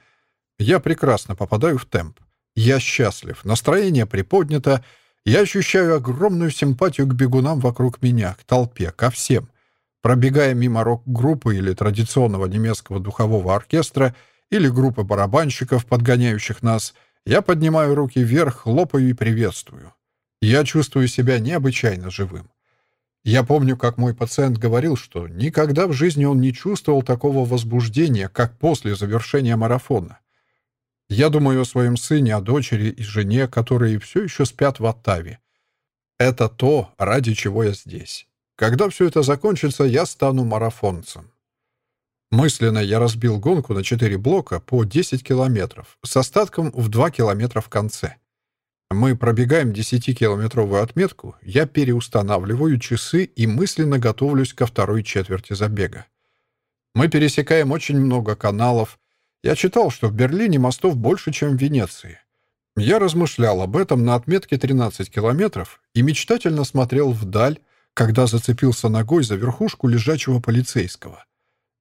Speaker 1: Я прекрасно попадаю в темп. Я счастлив, настроение приподнято, я ощущаю огромную симпатию к бегунам вокруг меня, к толпе, ко всем. Пробегая мимо рок-группы или традиционного немецкого духового оркестра или группы барабанщиков, подгоняющих нас — я поднимаю руки вверх, хлопаю и приветствую. Я чувствую себя необычайно живым. Я помню, как мой пациент говорил, что никогда в жизни он не чувствовал такого возбуждения, как после завершения марафона. Я думаю о своем сыне, о дочери и жене, которые все еще спят в Оттаве. Это то, ради чего я здесь. Когда все это закончится, я стану марафонцем. Мысленно я разбил гонку на 4 блока по 10 километров с остатком в 2 километра в конце. Мы пробегаем 10-километровую отметку, я переустанавливаю часы и мысленно готовлюсь ко второй четверти забега. Мы пересекаем очень много каналов. Я читал, что в Берлине мостов больше, чем в Венеции. Я размышлял об этом на отметке 13 километров и мечтательно смотрел вдаль, когда зацепился ногой за верхушку лежачего полицейского.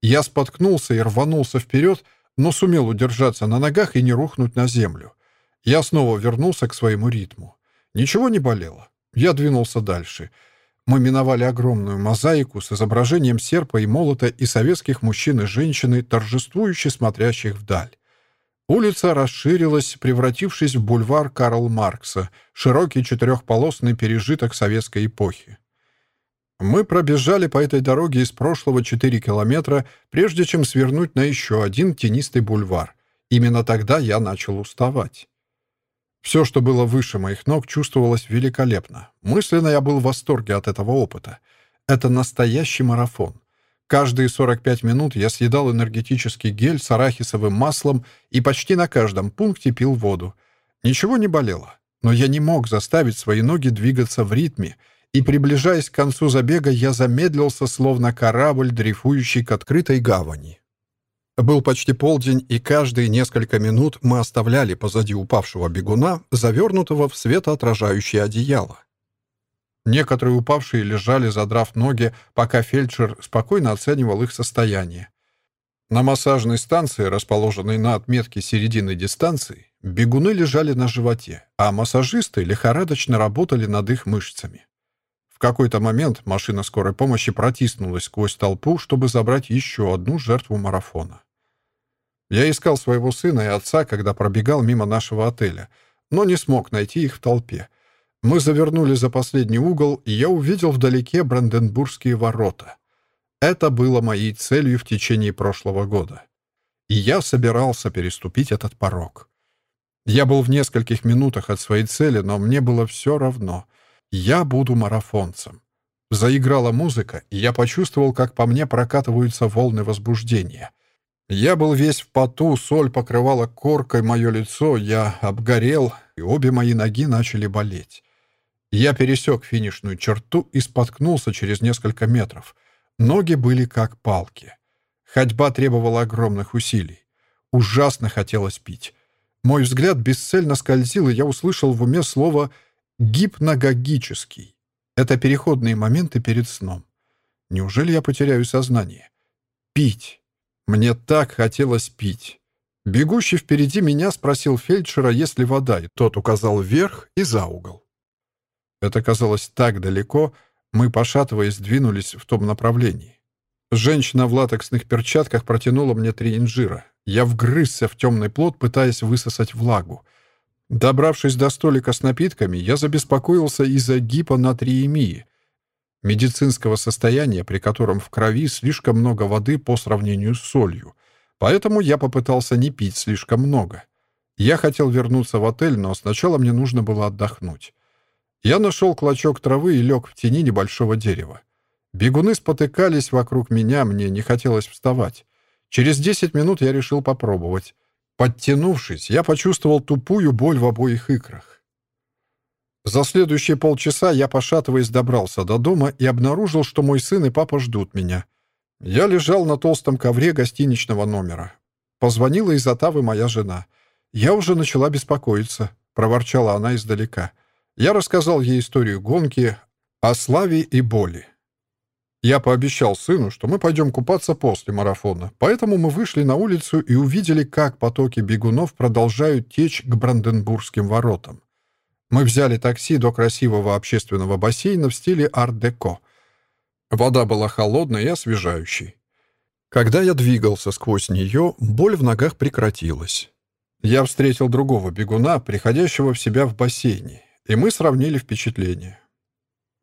Speaker 1: Я споткнулся и рванулся вперед, но сумел удержаться на ногах и не рухнуть на землю. Я снова вернулся к своему ритму. Ничего не болело. Я двинулся дальше. Мы миновали огромную мозаику с изображением серпа и молота и советских мужчин и женщины, торжествующе смотрящих вдаль. Улица расширилась, превратившись в бульвар Карл Маркса, широкий четырехполосный пережиток советской эпохи. Мы пробежали по этой дороге из прошлого 4 километра, прежде чем свернуть на еще один тенистый бульвар. Именно тогда я начал уставать. Все, что было выше моих ног, чувствовалось великолепно. Мысленно я был в восторге от этого опыта. Это настоящий марафон. Каждые 45 минут я съедал энергетический гель с арахисовым маслом и почти на каждом пункте пил воду. Ничего не болело, но я не мог заставить свои ноги двигаться в ритме — и, приближаясь к концу забега, я замедлился, словно корабль, дрейфующий к открытой гавани. Был почти полдень, и каждые несколько минут мы оставляли позади упавшего бегуна, завернутого в светоотражающее одеяло. Некоторые упавшие лежали, задрав ноги, пока фельдшер спокойно оценивал их состояние. На массажной станции, расположенной на отметке середины дистанции, бегуны лежали на животе, а массажисты лихорадочно работали над их мышцами. В какой-то момент машина скорой помощи протиснулась сквозь толпу, чтобы забрать еще одну жертву марафона. Я искал своего сына и отца, когда пробегал мимо нашего отеля, но не смог найти их в толпе. Мы завернули за последний угол, и я увидел вдалеке Бранденбургские ворота. Это было моей целью в течение прошлого года. И я собирался переступить этот порог. Я был в нескольких минутах от своей цели, но мне было все равно — я буду марафонцем. Заиграла музыка, и я почувствовал, как по мне прокатываются волны возбуждения. Я был весь в поту, соль покрывала коркой мое лицо, я обгорел, и обе мои ноги начали болеть. Я пересек финишную черту и споткнулся через несколько метров. Ноги были как палки. Ходьба требовала огромных усилий. Ужасно хотелось пить. Мой взгляд бесцельно скользил, и я услышал в уме слово «вы» Гипногогический. Это переходные моменты перед сном. Неужели я потеряю сознание? Пить. Мне так хотелось пить. Бегущий впереди меня спросил фельдшера, есть ли вода, и тот указал вверх и за угол. Это казалось так далеко, мы, пошатываясь, двинулись в том направлении. Женщина в латексных перчатках протянула мне три инжира. Я вгрызся в темный плод, пытаясь высосать влагу. Добравшись до столика с напитками, я забеспокоился из-за гипонатриемии, медицинского состояния, при котором в крови слишком много воды по сравнению с солью. Поэтому я попытался не пить слишком много. Я хотел вернуться в отель, но сначала мне нужно было отдохнуть. Я нашел клочок травы и лег в тени небольшого дерева. Бегуны спотыкались вокруг меня, мне не хотелось вставать. Через 10 минут я решил попробовать. Подтянувшись, я почувствовал тупую боль в обоих икрах. За следующие полчаса я, пошатываясь, добрался до дома и обнаружил, что мой сын и папа ждут меня. Я лежал на толстом ковре гостиничного номера. Позвонила из Отавы моя жена. «Я уже начала беспокоиться», — проворчала она издалека. Я рассказал ей историю гонки, о славе и боли. Я пообещал сыну, что мы пойдем купаться после марафона, поэтому мы вышли на улицу и увидели, как потоки бегунов продолжают течь к Бранденбургским воротам. Мы взяли такси до красивого общественного бассейна в стиле арт-деко. Вода была холодной и освежающей. Когда я двигался сквозь нее, боль в ногах прекратилась. Я встретил другого бегуна, приходящего в себя в бассейне, и мы сравнили впечатления.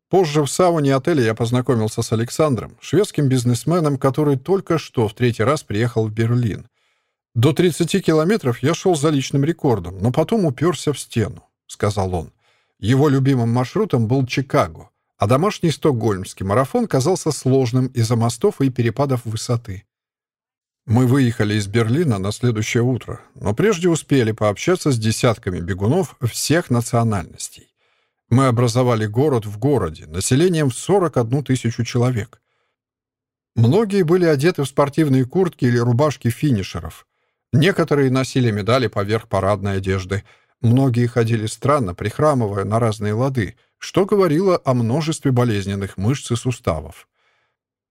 Speaker 1: Позже в сауне отеля я познакомился с Александром, шведским бизнесменом, который только что в третий раз приехал в Берлин. До 30 километров я шел за личным рекордом, но потом уперся в стену, сказал он. Его любимым маршрутом был Чикаго, а домашний стокгольмский марафон казался сложным из-за мостов и перепадов высоты. Мы выехали из Берлина на следующее утро, но прежде успели пообщаться с десятками бегунов всех национальностей. Мы образовали город в городе, населением в 41 тысячу человек. Многие были одеты в спортивные куртки или рубашки финишеров. Некоторые носили медали поверх парадной одежды. Многие ходили странно, прихрамывая на разные лады, что говорило о множестве болезненных мышц и суставов.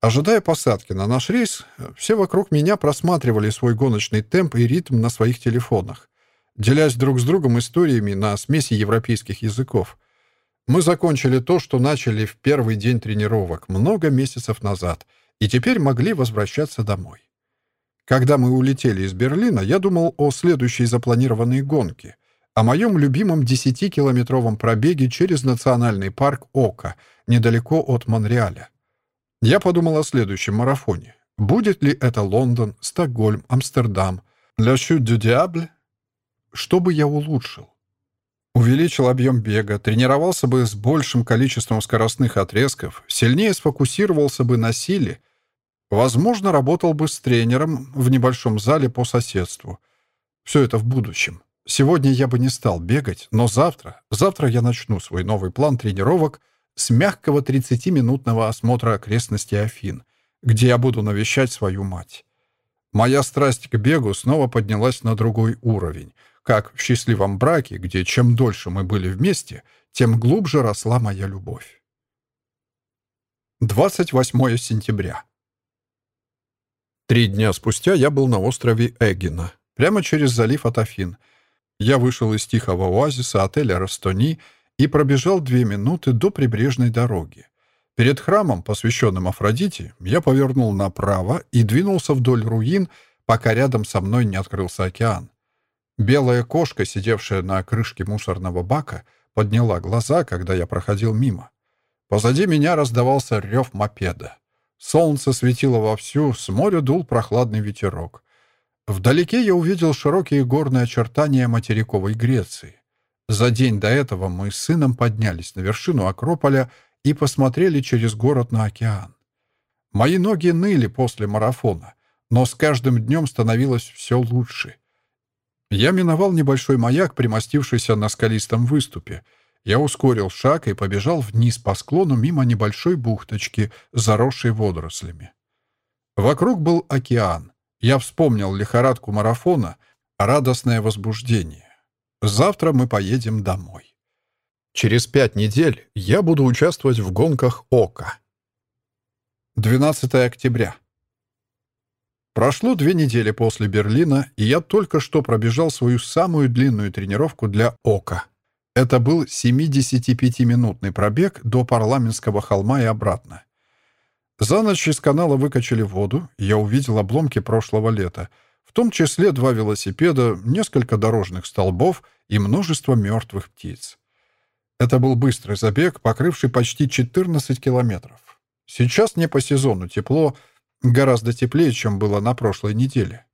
Speaker 1: Ожидая посадки на наш рейс, все вокруг меня просматривали свой гоночный темп и ритм на своих телефонах, делясь друг с другом историями на смеси европейских языков. Мы закончили то, что начали в первый день тренировок много месяцев назад, и теперь могли возвращаться домой. Когда мы улетели из Берлина, я думал о следующей запланированной гонке, о моем любимом 10-километровом пробеге через национальный парк Ока, недалеко от Монреаля. Я подумал о следующем марафоне. Будет ли это Лондон, Стокгольм, Амстердам, Ля Chute du Diable? Что бы я улучшил? Увеличил объем бега, тренировался бы с большим количеством скоростных отрезков, сильнее сфокусировался бы на силе, возможно, работал бы с тренером в небольшом зале по соседству. Все это в будущем. Сегодня я бы не стал бегать, но завтра, завтра я начну свой новый план тренировок с мягкого 30-минутного осмотра окрестностей Афин, где я буду навещать свою мать. Моя страсть к бегу снова поднялась на другой уровень — как в счастливом браке, где чем дольше мы были вместе, тем глубже росла моя любовь. 28 сентября. Три дня спустя я был на острове Эгина, прямо через залив от Афин. Я вышел из тихого оазиса отеля «Растони» и пробежал две минуты до прибрежной дороги. Перед храмом, посвященным Афродите, я повернул направо и двинулся вдоль руин, пока рядом со мной не открылся океан. Белая кошка, сидевшая на крышке мусорного бака, подняла глаза, когда я проходил мимо. Позади меня раздавался рев мопеда. Солнце светило вовсю, с моря дул прохладный ветерок. Вдалеке я увидел широкие горные очертания материковой Греции. За день до этого мы с сыном поднялись на вершину Акрополя и посмотрели через город на океан. Мои ноги ныли после марафона, но с каждым днем становилось все лучше — я миновал небольшой маяк, примостившийся на скалистом выступе. Я ускорил шаг и побежал вниз по склону мимо небольшой бухточки, заросшей водорослями. Вокруг был океан. Я вспомнил лихорадку марафона, радостное возбуждение. Завтра мы поедем домой. Через пять недель я буду участвовать в гонках ОКА. 12 октября. Прошло две недели после Берлина, и я только что пробежал свою самую длинную тренировку для ОКа. Это был 75-минутный пробег до парламентского холма и обратно. За ночь из канала выкачали воду, я увидел обломки прошлого лета, в том числе два велосипеда, несколько дорожных столбов и множество мертвых птиц. Это был быстрый забег, покрывший почти 14 километров. Сейчас не по сезону тепло, гораздо теплее, чем было на прошлой неделе.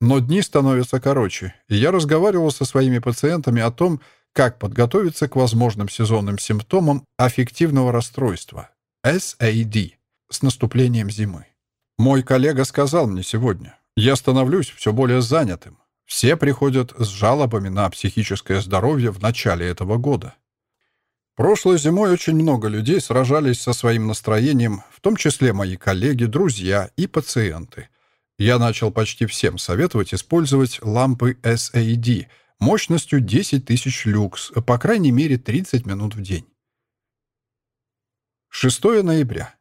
Speaker 1: Но дни становятся короче, и я разговаривал со своими пациентами о том, как подготовиться к возможным сезонным симптомам аффективного расстройства SAD с наступлением зимы. Мой коллега сказал мне сегодня, я становлюсь все более занятым. Все приходят с жалобами на психическое здоровье в начале этого года. Прошлой зимой очень много людей сражались со своим настроением, в том числе мои коллеги, друзья и пациенты. Я начал почти всем советовать использовать лампы SAD мощностью 10 тысяч люкс, по крайней мере 30 минут в день. 6 ноября.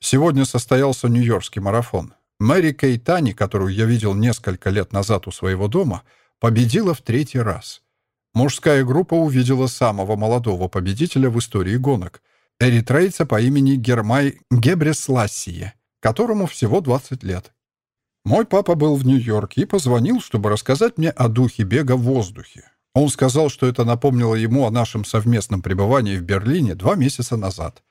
Speaker 1: Сегодня состоялся Нью-Йоркский марафон. Мэри Кейтани, которую я видел несколько лет назад у своего дома, победила в третий раз. Мужская группа увидела самого молодого победителя в истории гонок, эритрейца по имени Гермай Гебреслассие, которому всего 20 лет. Мой папа был в Нью-Йорке и позвонил, чтобы рассказать мне о духе бега в воздухе. Он сказал, что это напомнило ему о нашем совместном пребывании в Берлине два месяца назад.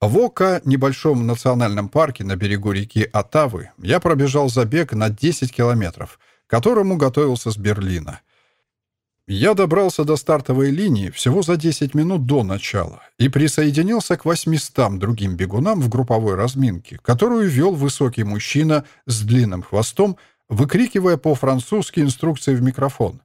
Speaker 1: В Ока, небольшом национальном парке на берегу реки Оттавы, я пробежал забег на 10 километров, к которому готовился с Берлина. Я добрался до стартовой линии всего за 10 минут до начала и присоединился к 800 другим бегунам в групповой разминке, которую вел высокий мужчина с длинным хвостом, выкрикивая по-французски инструкции в микрофон.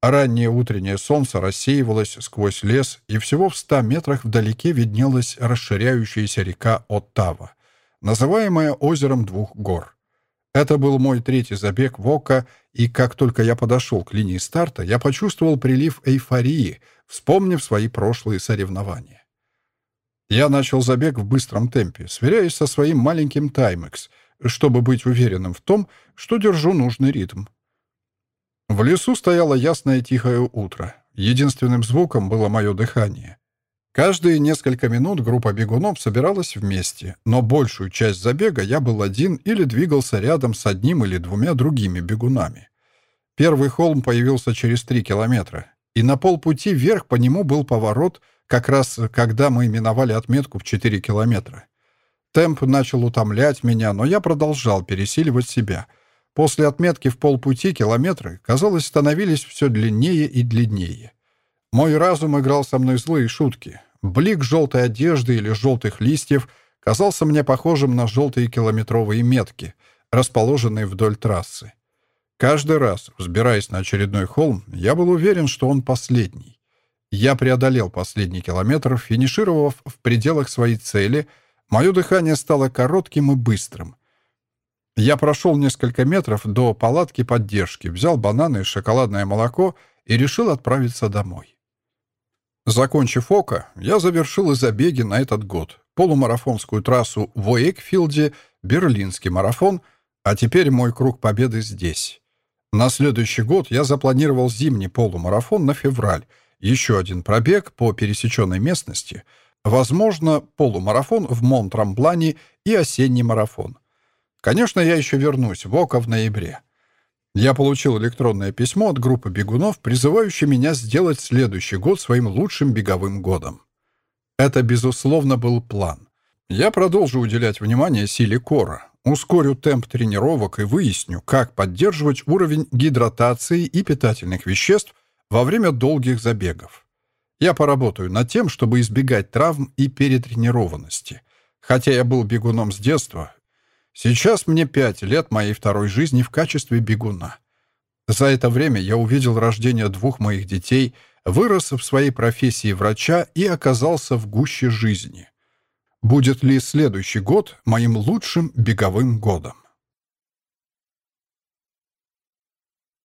Speaker 1: Раннее утреннее солнце рассеивалось сквозь лес, и всего в ста метрах вдалеке виднелась расширяющаяся река Оттава, называемая озером двух гор. Это был мой третий забег в Ока, и как только я подошел к линии старта, я почувствовал прилив эйфории, вспомнив свои прошлые соревнования. Я начал забег в быстром темпе, сверяясь со своим маленьким таймекс, чтобы быть уверенным в том, что держу нужный ритм. В лесу стояло ясное тихое утро. Единственным звуком было мое дыхание. Каждые несколько минут группа бегунов собиралась вместе, но большую часть забега я был один или двигался рядом с одним или двумя другими бегунами. Первый холм появился через три километра, и на полпути вверх по нему был поворот, как раз когда мы миновали отметку в 4 километра. Темп начал утомлять меня, но я продолжал пересиливать себя — После отметки в полпути километры, казалось, становились все длиннее и длиннее. Мой разум играл со мной злые шутки. Блик желтой одежды или желтых листьев казался мне похожим на желтые километровые метки, расположенные вдоль трассы. Каждый раз, взбираясь на очередной холм, я был уверен, что он последний. Я преодолел последний километр, финишировав в пределах своей цели, мое дыхание стало коротким и быстрым. Я прошел несколько метров до палатки поддержки, взял бананы и шоколадное молоко и решил отправиться домой. Закончив ОКО, я завершил и забеги на этот год. Полумарафонскую трассу в Уэйкфилде, Берлинский марафон, а теперь мой круг победы здесь. На следующий год я запланировал зимний полумарафон на февраль, еще один пробег по пересеченной местности, возможно, полумарафон в Монтрамблане и осенний марафон — Конечно, я еще вернусь в ОКО в ноябре. Я получил электронное письмо от группы бегунов, призывающей меня сделать следующий год своим лучшим беговым годом. Это, безусловно, был план. Я продолжу уделять внимание силе кора, ускорю темп тренировок и выясню, как поддерживать уровень гидратации и питательных веществ во время долгих забегов. Я поработаю над тем, чтобы избегать травм и перетренированности. Хотя я был бегуном с детства, Сейчас мне пять лет моей второй жизни в качестве бегуна. За это время я увидел рождение двух моих детей, вырос в своей профессии врача и оказался в гуще жизни. Будет ли следующий год моим лучшим беговым годом?